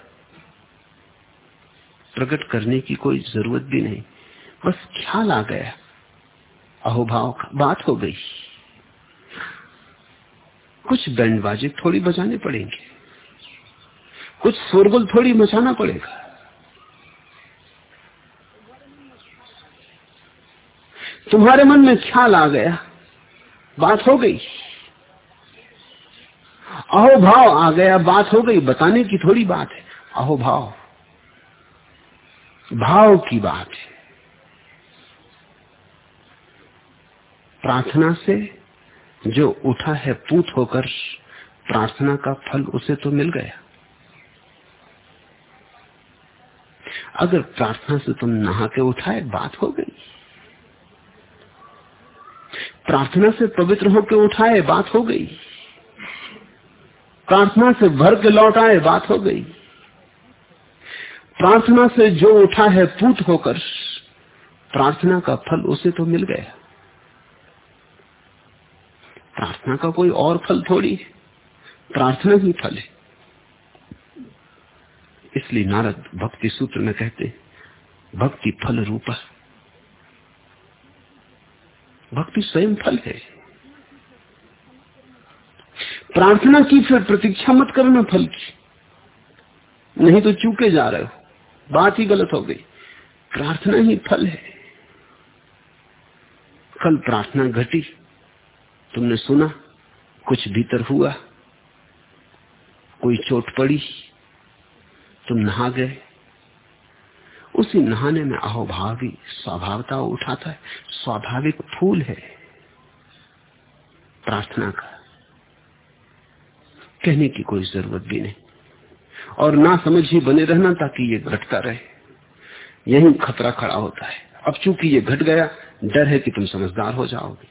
प्रकट करने की कोई ज़रूरत भी नहीं। बस ख्याल आ गया। अहोभाव का बात हो गई। कुछ बैंड बाजे थोड़ी बजाने पड़ेंगे। कुछ शोरगुल थोड़ी मचाना पड़ेगा। तुम्हारे मन में ख्याल आ गया। बात हो गई। अहोभाव आ गया बात हो गई, बताने की थोड़ी बात है। अहोभाव भाव की बात है। प्रार्थना से जो उठा है पूत होकर, प्रार्थना का फल उसे तो मिल गया। अगर प्रार्थना से तुम नहा के उठाए, बात हो गई। प्रार्थना से पवित्र होकर उठाए, बात हो गई। प्रार्थना से भर के लौट आए, बात हो गई। प्रार्थना से जो उठा है पूत होकर, प्रार्थना का फल उसे तो मिल गया। प्रार्थना का कोई और फल थोड़ी है, प्रार्थना ही फल है। इसलिए नारद भक्ति सूत्र में कहते भक्ति फल रूपा। भक्ति स्वयं फल है। प्रार्थना की, फिर प्रतीक्षा मत करना फल की। नहीं तो चूके जा रहे हो। बात ही गलत हो गई। प्रार्थना ही फल है। कल प्रार्थना घटी। तुमने सुना, कुछ भीतर हुआ। कोई चोट पड़ी। तुम नहा गए। उसी नहाने में अहोभावी स्वभावता उठाता है। स्वाभाविक फूल है। प्रार्थना का कहने की कोई ज़रूरत भी नहीं। और ना समझ ही बने रहना ताकि ये घटता रहे। यही खतरा खड़ा होता है। अब चूँकि ये घट गया, डर है कि तुम समझदार हो जाओगे।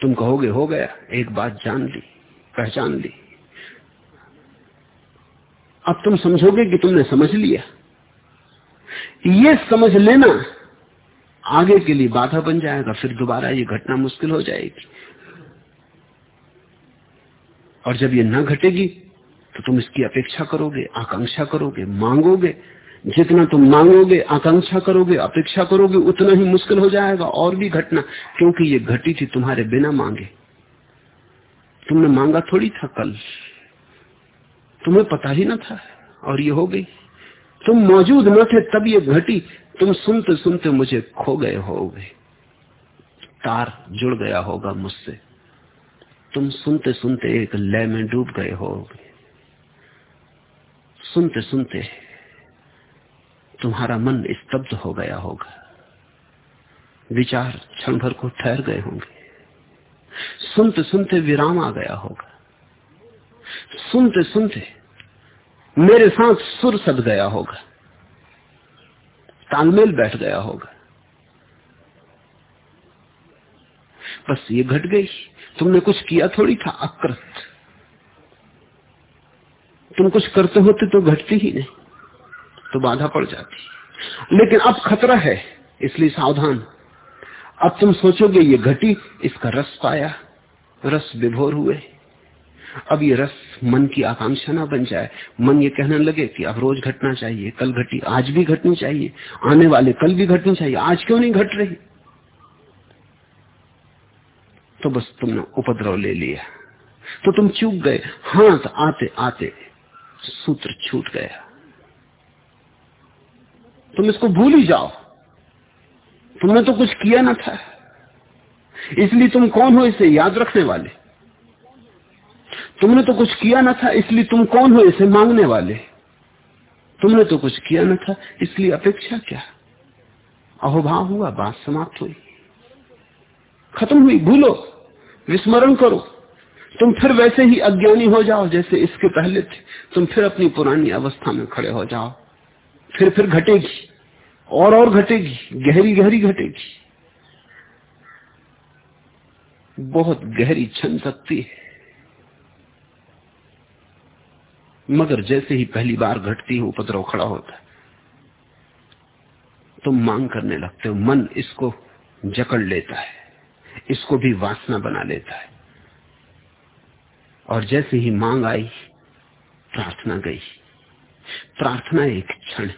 तुम कहोगे, हो गया, एक बात जान ली, पहचान ली। अब तुम समझोगे कि तुमने समझ लिया। ये समझ लेना आगे के लिए बाधा बन जाएगा, फिर दोबारा ये घटना मुश्किल हो जाएगी। और जब ये न घटेगी तो तुम इसकी अपेक्षा करोगे, आकांक्षा करोगे, मांगोगे। जितना तुम मांगोगे, आकांक्षा करोगे, अपेक्षा करोगे, उतना ही मुश्किल हो जाएगा और भी घटना, क्योंकि ये घटी थी तुम्हारे बिना मांगे। तुमने मांगा थोड़ी था कल। तुम्हें पता ही ना था, और ये हो गई। तुम मौजूद न थे, तब ये घटी। तुम सुनते सुनते मुझे खो गए होगे। तार जुड़ गया होगा मुझसे। तुम सुनते सुनते एक लय में डूब गए हो। सुनते सुनते तुम्हारा मन स्तब्ध हो गया होगा। विचार क्षण भर को ठहर गए होंगे। सुनते सुनते विराम आ गया होगा। सुनते सुनते मेरे साथ सुर सद गया होगा। तालमेल बैठ गया होगा। बस ये घट गई। तुमने कुछ किया थोड़ी था, अकृत। तुम कुछ करते होते तो घटती ही नहीं तो बाधा पड़ जाती। लेकिन अब खतरा है, इसलिए सावधान। अब तुम सोचोगे ये घटी, इसका रस पाया, रस विभोर हुए। अब ये रस मन की आकांक्षा ना बन जाए। मन ये कहने लगे कि अब रोज घटना चाहिए, कल घटी, आज भी घटनी चाहिए, आने वाले कल भी घटनी चाहिए, आज क्यों नहीं घट रही? तो बस तुमने उपद्रव ले लिया। तो तुम चूक गए। हाथ आते आते सूत्र छूट गया। तुम इसको भूल ही जाओ। तुमने तो कुछ किया ना था। इसलिए तुम कौन हो इसे याद रखने वाले? तुमने तो कुछ किया ना था, इसलिए तुम कौन हो इसे मांगने वाले? तुमने तो कुछ किया ना था, इसलिए अपेक्षा क्या? अहोभाव हुआ, बात समाप्त हुई। खत्म हुई, भूलो, विस्मरण करो। तुम फिर वैसे ही अज्ञानी हो जाओ जैसे इसके पहले थे। तुम फिर अपनी पुरानी अवस्था में खड़े हो जाओ। फिर फिर घटेगी, और और घटेगी, गहरी गहरी घटेगी। बहुत गहरी छन सकती है। मगर जैसे ही पहली बार घटती है, उपद्रव खड़ा होता है। तुम मांग करने लगते हो, मन इसको जकड़ लेता है। इसको भी वासना बना लेता है। और जैसे ही मांग आई, प्रार्थना गई। प्रार्थना एक क्षण,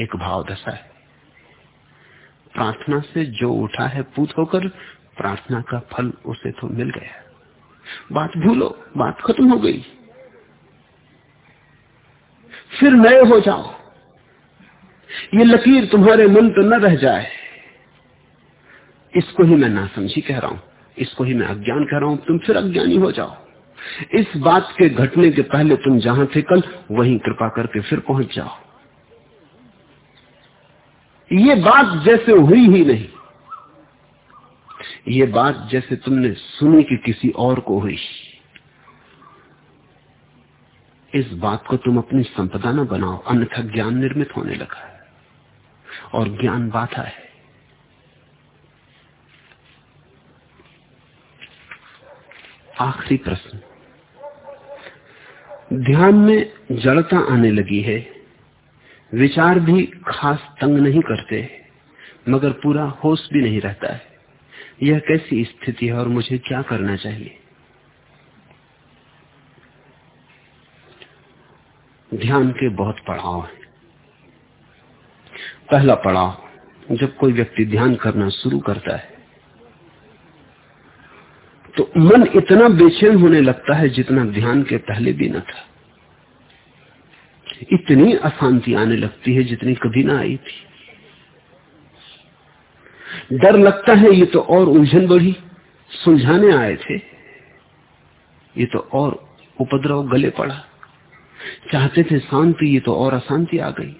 एक भाव दशा है। प्रार्थना से जो उठा है पूत होकर, प्रार्थना का फल उसे तो मिल गया। बात भूलो, बात खत्म हो गई। फिर नए हो जाओ। ये लकीर तुम्हारे मन पर न रह जाए। इसको ही मैं ना समझी कह रहा हूँ, इसको ही मैं अज्ञान कह रहा हूँ, तुम फिर अज्ञानी हो जाओ। इस बात के घटने के पहले तुम जहाँ थे कल, वहीं कृपा करके फिर पहुँच जाओ। ये बात जैसे हुई ही नहीं। ये बात जैसे तुमने सुनी कि किसी और को हुई। इस बात को तुम अपनी संपदा न बनाओ, अन्यथा ज्ञान निर्मित होने लगा है और ज्ञान बाधा है। आखिरी प्रश्न। ध्यान में जड़ता आने लगी है। विचार भी खास तंग नहीं करते, मगर पूरा होश भी नहीं रहता है। यह कैसी स्थिति है और मुझे क्या करना चाहिए? ध्यान के बहुत पड़ाव है। पहला पड़ाव, जब कोई व्यक्ति ध्यान करना शुरू करता है तो मन इतना बेचैन होने लगता है जितना ध्यान के पहले भी न था। इतनी अशांति आने लगती है जितनी कभी ना आई थी। डर लगता है ये तो और उलझन बढ़ी, सुलझाने आए थे। ये तो और उपद्रव गले पड़ा। चाहते थे शांति, ये तो और अशांति आ गई।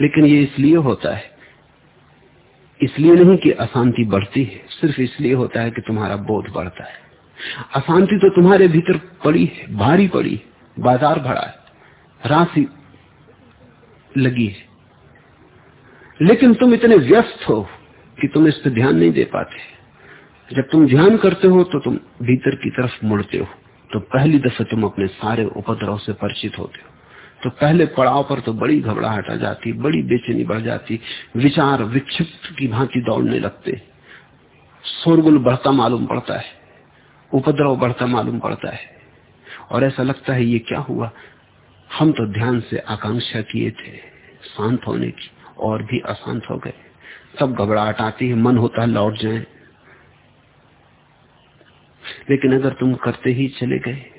लेकिन ये इसलिए होता है इसलिए नहीं कि अशांति बढ़ती है, सिर्फ़ इसलिए होता है कि तुम्हारा बोध बढ़ता है। अशांति तो तुम्हारे भीतर पड़ी है, भारी पड़ी बाज़ार भरा है, राशि लगी है। लेकिन तुम इतने व्यस्त हो कि तुम इस पर ध्यान नहीं दे पाते। जब तुम ध्यान करते हो तो तुम भीतर की तरफ़ मुड़ते हो तो पहली दफे तुम अपने सारे उपद्रव से परिचित होते हो। तो पहले पड़ाव पर तो बड़ी घबराहट आ जाती, बड़ी बेचैनी बढ़ जाती। विचार विक्षिप्त की भांति दौड़ने लगते। शोरगुल बढ़ता मालूम पड़ता है। उपद्रव बढ़ता मालूम पड़ता है। और ऐसा लगता है, ये क्या हुआ? हम तो ध्यान से आकांक्षा किए थे, शांत होने की, और भी अशांत हो गए। सब घबराहट आती है, मन होता है, लौट जाए। लेकिन अगर तुम करते ही चले गए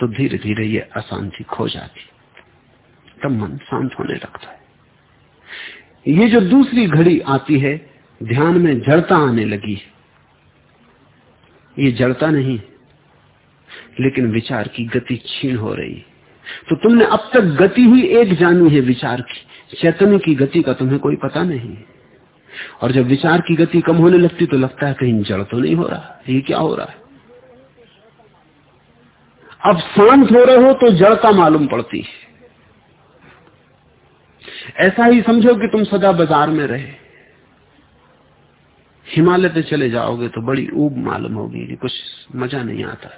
तो धीरे धीरे ये अशांति खो जाती। तब मन शांत होने लगता है। ये जो दूसरी घड़ी आती है, ध्यान में जड़ता आने लगी ये जड़ता नहीं, लेकिन विचार की गति छीन हो रही तो तुमने अब तक गति ही एक जानी है विचार की। चैतन्य की गति का तुम्हें कोई पता नहीं और जब विचार की गति कम होने लगती तो लगता है कहीं जड़ तो नहीं हो रहा ये क्या हो रहा है? अब शांत हो रहे हो तो जड़ता मालूम पड़ती है। ऐसा ही समझो कि तुम सदा बाज़ार में रहे। हिमालय पे चले जाओगे तो बड़ी ऊब मालूम होगी कि कुछ मज़ा नहीं आता।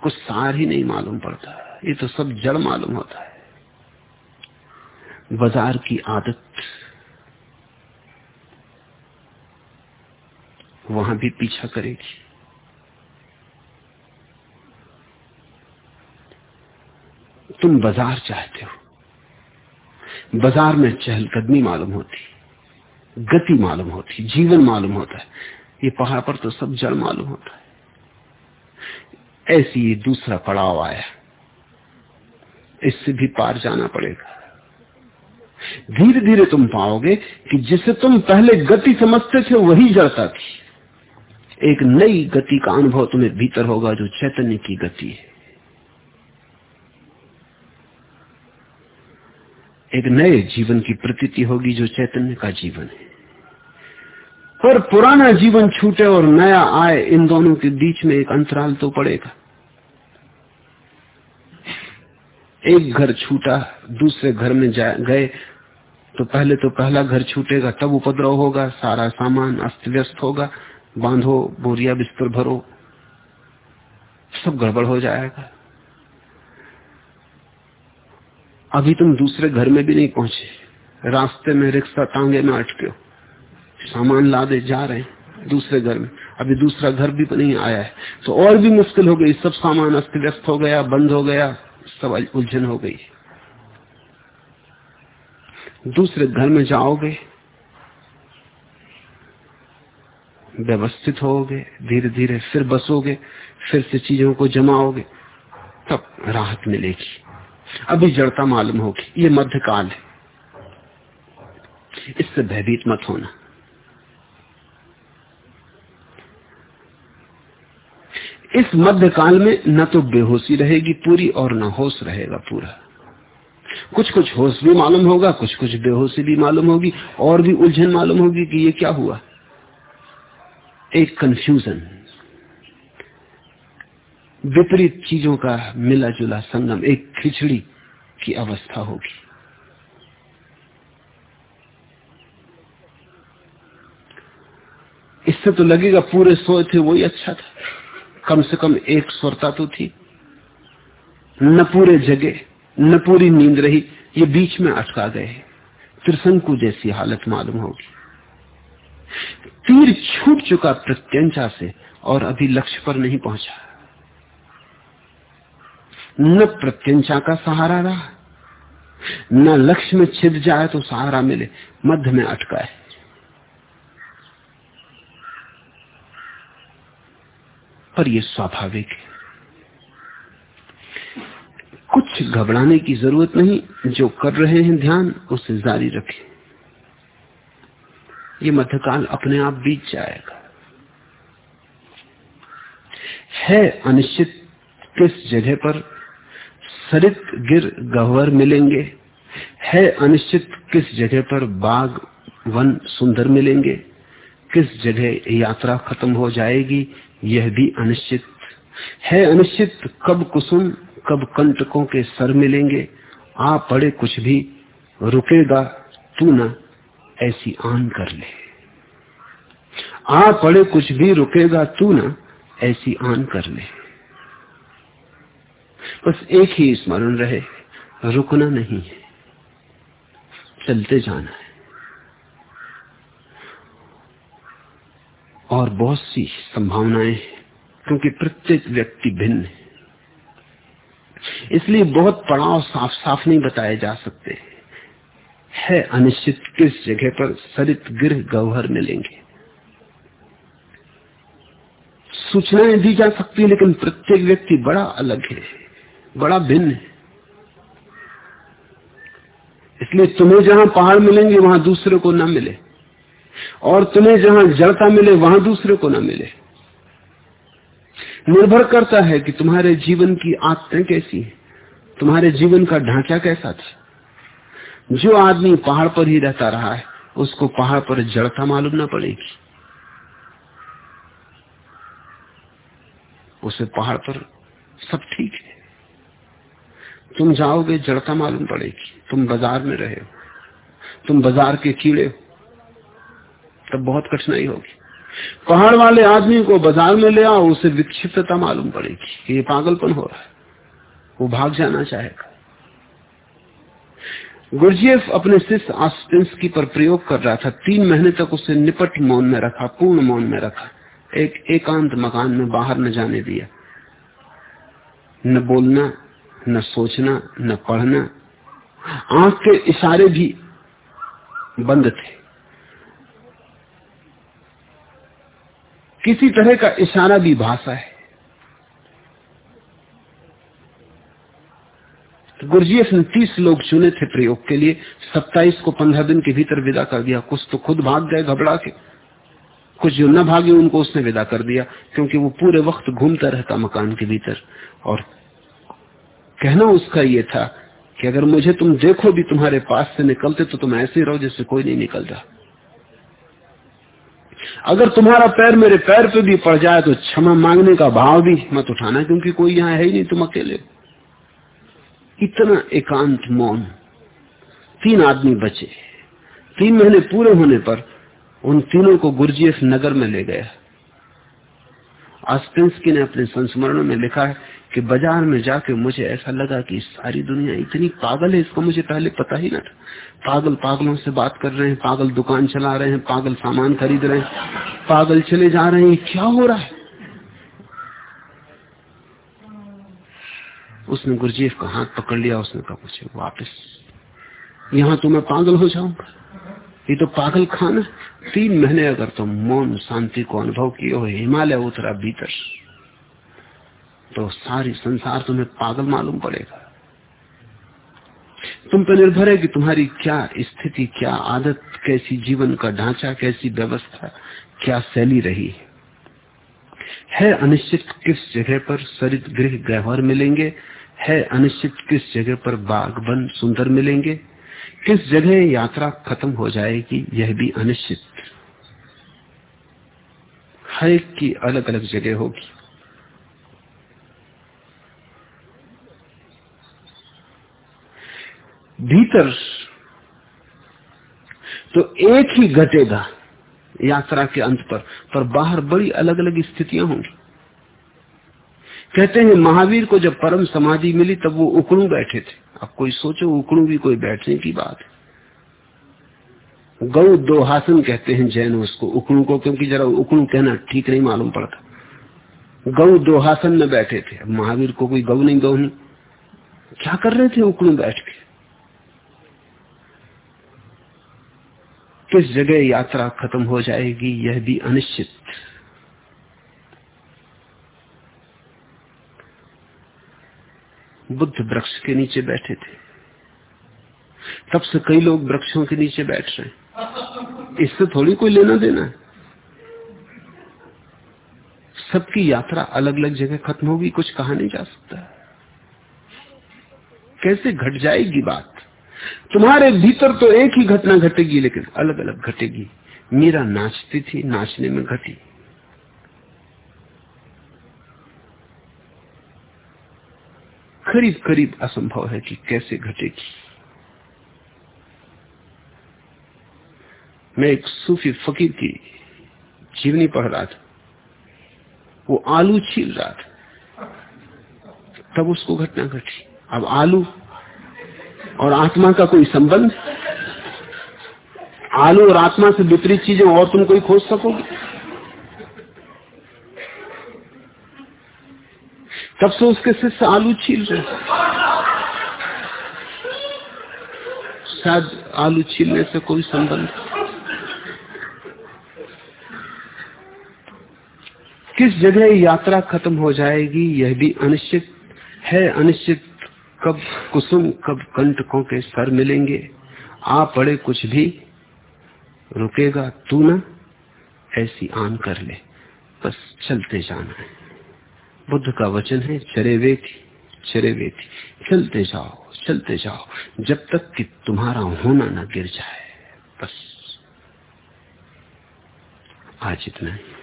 कुछ सार ही नहीं मालूम पड़ता। ये तो सब जड़ मालूम होता है। बाज़ार की आदत, वहाँ भी पीछा करेगी। तुम बाज़ार चाहते हो। बाज़ार में चहलकदमी मालूम होती, गति मालूम होती, जीवन मालूम होता है। ये पहाड़ पर तो सब जड़ मालूम होता है। ऐसी दूसरा पड़ाव आया। इससे भी पार जाना पड़ेगा। धीरे धीरे तुम पाओगे कि जिसे तुम पहले गति समझते थे, वही जड़ता थी। एक नई गति का अनुभव तुम्हें भीतर होगा, जो चैतन्य की गति है। एक नए जीवन की प्रतीति होगी जो चैतन्य का जीवन है। पर पुराना जीवन छूटे और नया आए, इन दोनों के बीच में एक अंतराल तो पड़ेगा। एक घर छूटा, दूसरे घर में गए तो पहले तो पहला घर छूटेगा, तब उपद्रव होगा, सारा सामान अस्त व्यस्त होगा, बांधो, बोरिया बिस्तर भरो, सब गड़बड़ हो जाएगा। अभी तुम दूसरे घर में भी नहीं पहुँचे। रास्ते में रिक्शा टांगे में अटके हो। सामान लादे जा रहे हैं दूसरे घर में। अभी दूसरा घर भी नहीं आया है। तो और भी मुश्किल हो गई। सब सामान अस्त व्यस्त हो गया, बंद हो गया, सब उलझन हो गई। दूसरे घर में जाओगे, व्यवस्थित होगे धीरे धीरे फिर बसोगे, फिर से चीज़ों को जमाओगे, तब राहत मिलेगी। अभी जड़ता मालूम होगी। ये मध्यकाल है। इससे भयभीत मत होना। इस मध्यकाल में न तो बेहोशी रहेगी पूरी और न होश रहेगा पूरा। कुछ कुछ होश भी मालूम होगा कुछ कुछ बेहोशी भी मालूम होगी, और भी उलझन मालूम होगी कि ये क्या हुआ। एक कंफ्यूजन विपरीत चीज़ों का मिला जुला संगम, एक खिचड़ी की अवस्था होगी। इससे तो लगेगा पूरे सोए थे, वही अच्छा था। कम से कम एक स्वरता तो थी। न पूरे जगह न पूरी नींद रही, ये बीच में अटका गए त्रिशंकु जैसी हालत मालूम होगी। तीर छूट चुका प्रत्यंचा से और अभी लक्ष्य पर नहीं पहुँचा। न प्रत्यंचा का सहारा रहा। न लक्ष्य में छिद जाए तो सहारा मिले, मध्य में अटका है। पर यह स्वाभाविक है। कुछ घबराने की ज़रूरत नहीं, जो कर रहे हैं ध्यान, उसे जारी रखें। ये मध्यकाल अपने आप बीत जाएगा। है अनिश्चित किस जगह पर सरित गिर गहवर मिलेंगे। है अनिश्चित किस जगह पर बाग वन सुंदर मिलेंगे। किस जगह यात्रा खत्म हो जाएगी, यह भी अनिश्चित। है अनिश्चित कब कुसुम, कब कंटकों के सर मिलेंगे। आ पड़े कुछ भी, रुकेगा तू न, ऐसी आन कर ले। आ पड़े कुछ भी, रुकेगा तू न, ऐसी आन कर ले। बस एक ही स्मरण रहे, रुकना नहीं है, चलते जाना है। और बहुत सी संभावनाएँ क्योंकि प्रत्येक व्यक्ति भिन्न है। इसलिए बहुत पड़ाव साफ़ साफ़ नहीं बताए जा सकते। है अनिश्चित किस जगह पर सरित गृह गौहर मिलेंगे। सूचनाएँ दी जा सकती है, लेकिन प्रत्येक व्यक्ति बड़ा अलग है। बड़ा भिन्न है। इसलिए तुम्हें जहाँ पहाड़ मिलेंगे, वहाँ दूसरे को ना मिले। और तुम्हें जहाँ जड़ता मिले, वहाँ दूसरे को ना मिले। निर्भर करता है कि तुम्हारे जीवन की आदतें कैसी है। तुम्हारे जीवन का ढांचा कैसा था। जो आदमी पहाड़ पर ही रहता रहा है, उसको पहाड़ पर जड़ता मालूम ना पड़ेगी। उसे पहाड़ पर सब ठीक है। तुम जाओगे, जड़ता मालूम पड़ेगी। तुम बाज़ार में रहे हो। तुम बाज़ार के कीड़े हो। तब बहुत कठिनाई होगी। पहाड़ वाले आदमी को बाज़ार में ले आओ, उसे विक्षिप्तता मालूम पड़ेगी कि ये पागलपन हो रहा है। वो भाग जाना चाहेगा। गुरजीएफ अपने शिष्य आस्टिंसकी पर प्रयोग कर रहा था। तीन महीने तक उसे निपट मौन में रखा, पूर्ण मौन में रखा। एक एकांत मकान में बाहर न जाने दिया। न बोलना न सोचना, न पढ़ना। आँख के इशारे भी बंद थे। किसी तरह का इशारा भी भाषा है। तो ने तीस लोग चुने थे प्रयोग के लिए। सत्ताईस को पंद्रह दिन के भीतर विदा कर दिया। कुछ तो खुद भाग गए घबरा के। कुछ जो न भागे उनको उसने विदा कर दिया, क्योंकि वो पूरे वक्त घूमता रहता मकान के भीतर। और कहना उसका ये था कि अगर मुझे तुम देखो भी तुम्हारे पास से निकलते तो तुम ऐसे रहो जैसे कोई नहीं निकल रहा। अगर तुम्हारा पैर मेरे पैर पे भी पड़ जाए तो क्षमा मांगने का भाव भी मत उठाना, क्योंकि कोई यहाँ है ही नहीं तुम अकेले। इतना एकांत मौन। तीन आदमी बचे। तीन महीने पूरे होने पर उन तीनों को गुरजीएफ नगर में ले गया। आस्पेंसकी ने अपने संस्मरण में लिखा है कि बाज़ार में जाके मुझे ऐसा लगा कि सारी दुनिया इतनी पागल है, इसका मुझे पहले पता ही ना था। पागल पागलों से बात कर रहे हैं, पागल दुकान चला रहे हैं, पागल सामान खरीद रहे हैं, पागल चले जा रहे हैं, क्या हो रहा है? उसने गुरजीफ का हाथ पकड़ लिया, उसने कहा, मुझे वापस, यहाँ तो मैं पागल हो जाऊँगा। ये तो पागल खाना तीन महीने अगर तुम तो मौन शांति को अनुभव किए हो, हिमालय उतरा भीतर। तो सारी संसार तुम्हें पागल मालूम पड़ेगा। तुम पर निर्भर है कि तुम्हारी क्या स्थिति, क्या आदत, कैसी जीवन का ढांचा, कैसी व्यवस्था, क्या शैली रही है। अनिश्चित किस जगह पर सरित गृह गहवर मिलेंगे? है अनिश्चित किस जगह पर बाग बन सुंदर मिलेंगे? किस जगह यात्रा खत्म हो जाएगी, यह भी अनिश्चित। हर एक की अलग अलग जगह होगी। भीतर तो एक ही घटेगा यात्रा के अंत पर पर बाहर बड़ी अलग अलग स्थितियाँ होंगी। कहते हैं, महावीर को जब परम समाधि मिली, तब वो उकड़ू बैठे थे। अब कोई सोचो, उकड़ू भी कोई बैठने की बात है। गौ दोहासन कहते हैं जैन उसको, उकड़ू को, क्योंकि जरा उकड़ू कहना ठीक नहीं मालूम पड़ता। गौ दोहासन में बैठे थे। महावीर को कोई गौ नहीं गौ नहीं। क्या कर रहे थे उकड़ू बैठ के? किस जगह यात्रा खत्म हो जाएगी यह भी अनिश्चित। बुद्ध वृक्ष के नीचे बैठे थे। तब से कई लोग वृक्षों के नीचे बैठ रहे हैं। इससे थोड़ी कोई लेना देना है। सबकी यात्रा अलग अलग जगह खत्म होगी, कुछ कहा नहीं जा सकता। कैसे घट जाएगी बात? तुम्हारे भीतर तो एक ही घटना घटेगी, लेकिन अलग अलग घटेगी। मीरा नाचती थी, नाचने में घटी। करीब करीब असंभव है कि कैसे घटेगी। मैं एक सूफी फकीर की जीवनी पढ़ रहा था। वो आलू छील रहा था। तब उसको घटना घटी। अब आलू और आत्मा का कोई संबंध? आलू और आत्मा से विपरीत चीज़ें और तुम कोई खोज सकोगे? तब से उसके शिष्य आलू छील रहे शायद आलू छीलने से कोई संबंध किस जगह यात्रा खत्म हो जाएगी, यह भी अनिश्चित है, अनिश्चित कब कुसुम, कब कंटकों के सर मिलेंगे? आ पड़े कुछ भी, रुकेगा तू ना? ऐसी आन कर ले, बस चलते जाना है। बुद्ध का वचन है, चरे वेथी चरे वेथी चलते जाओ चलते जाओ, जब तक कि तुम्हारा होना ना गिर जाए, बस। आज इतना ही।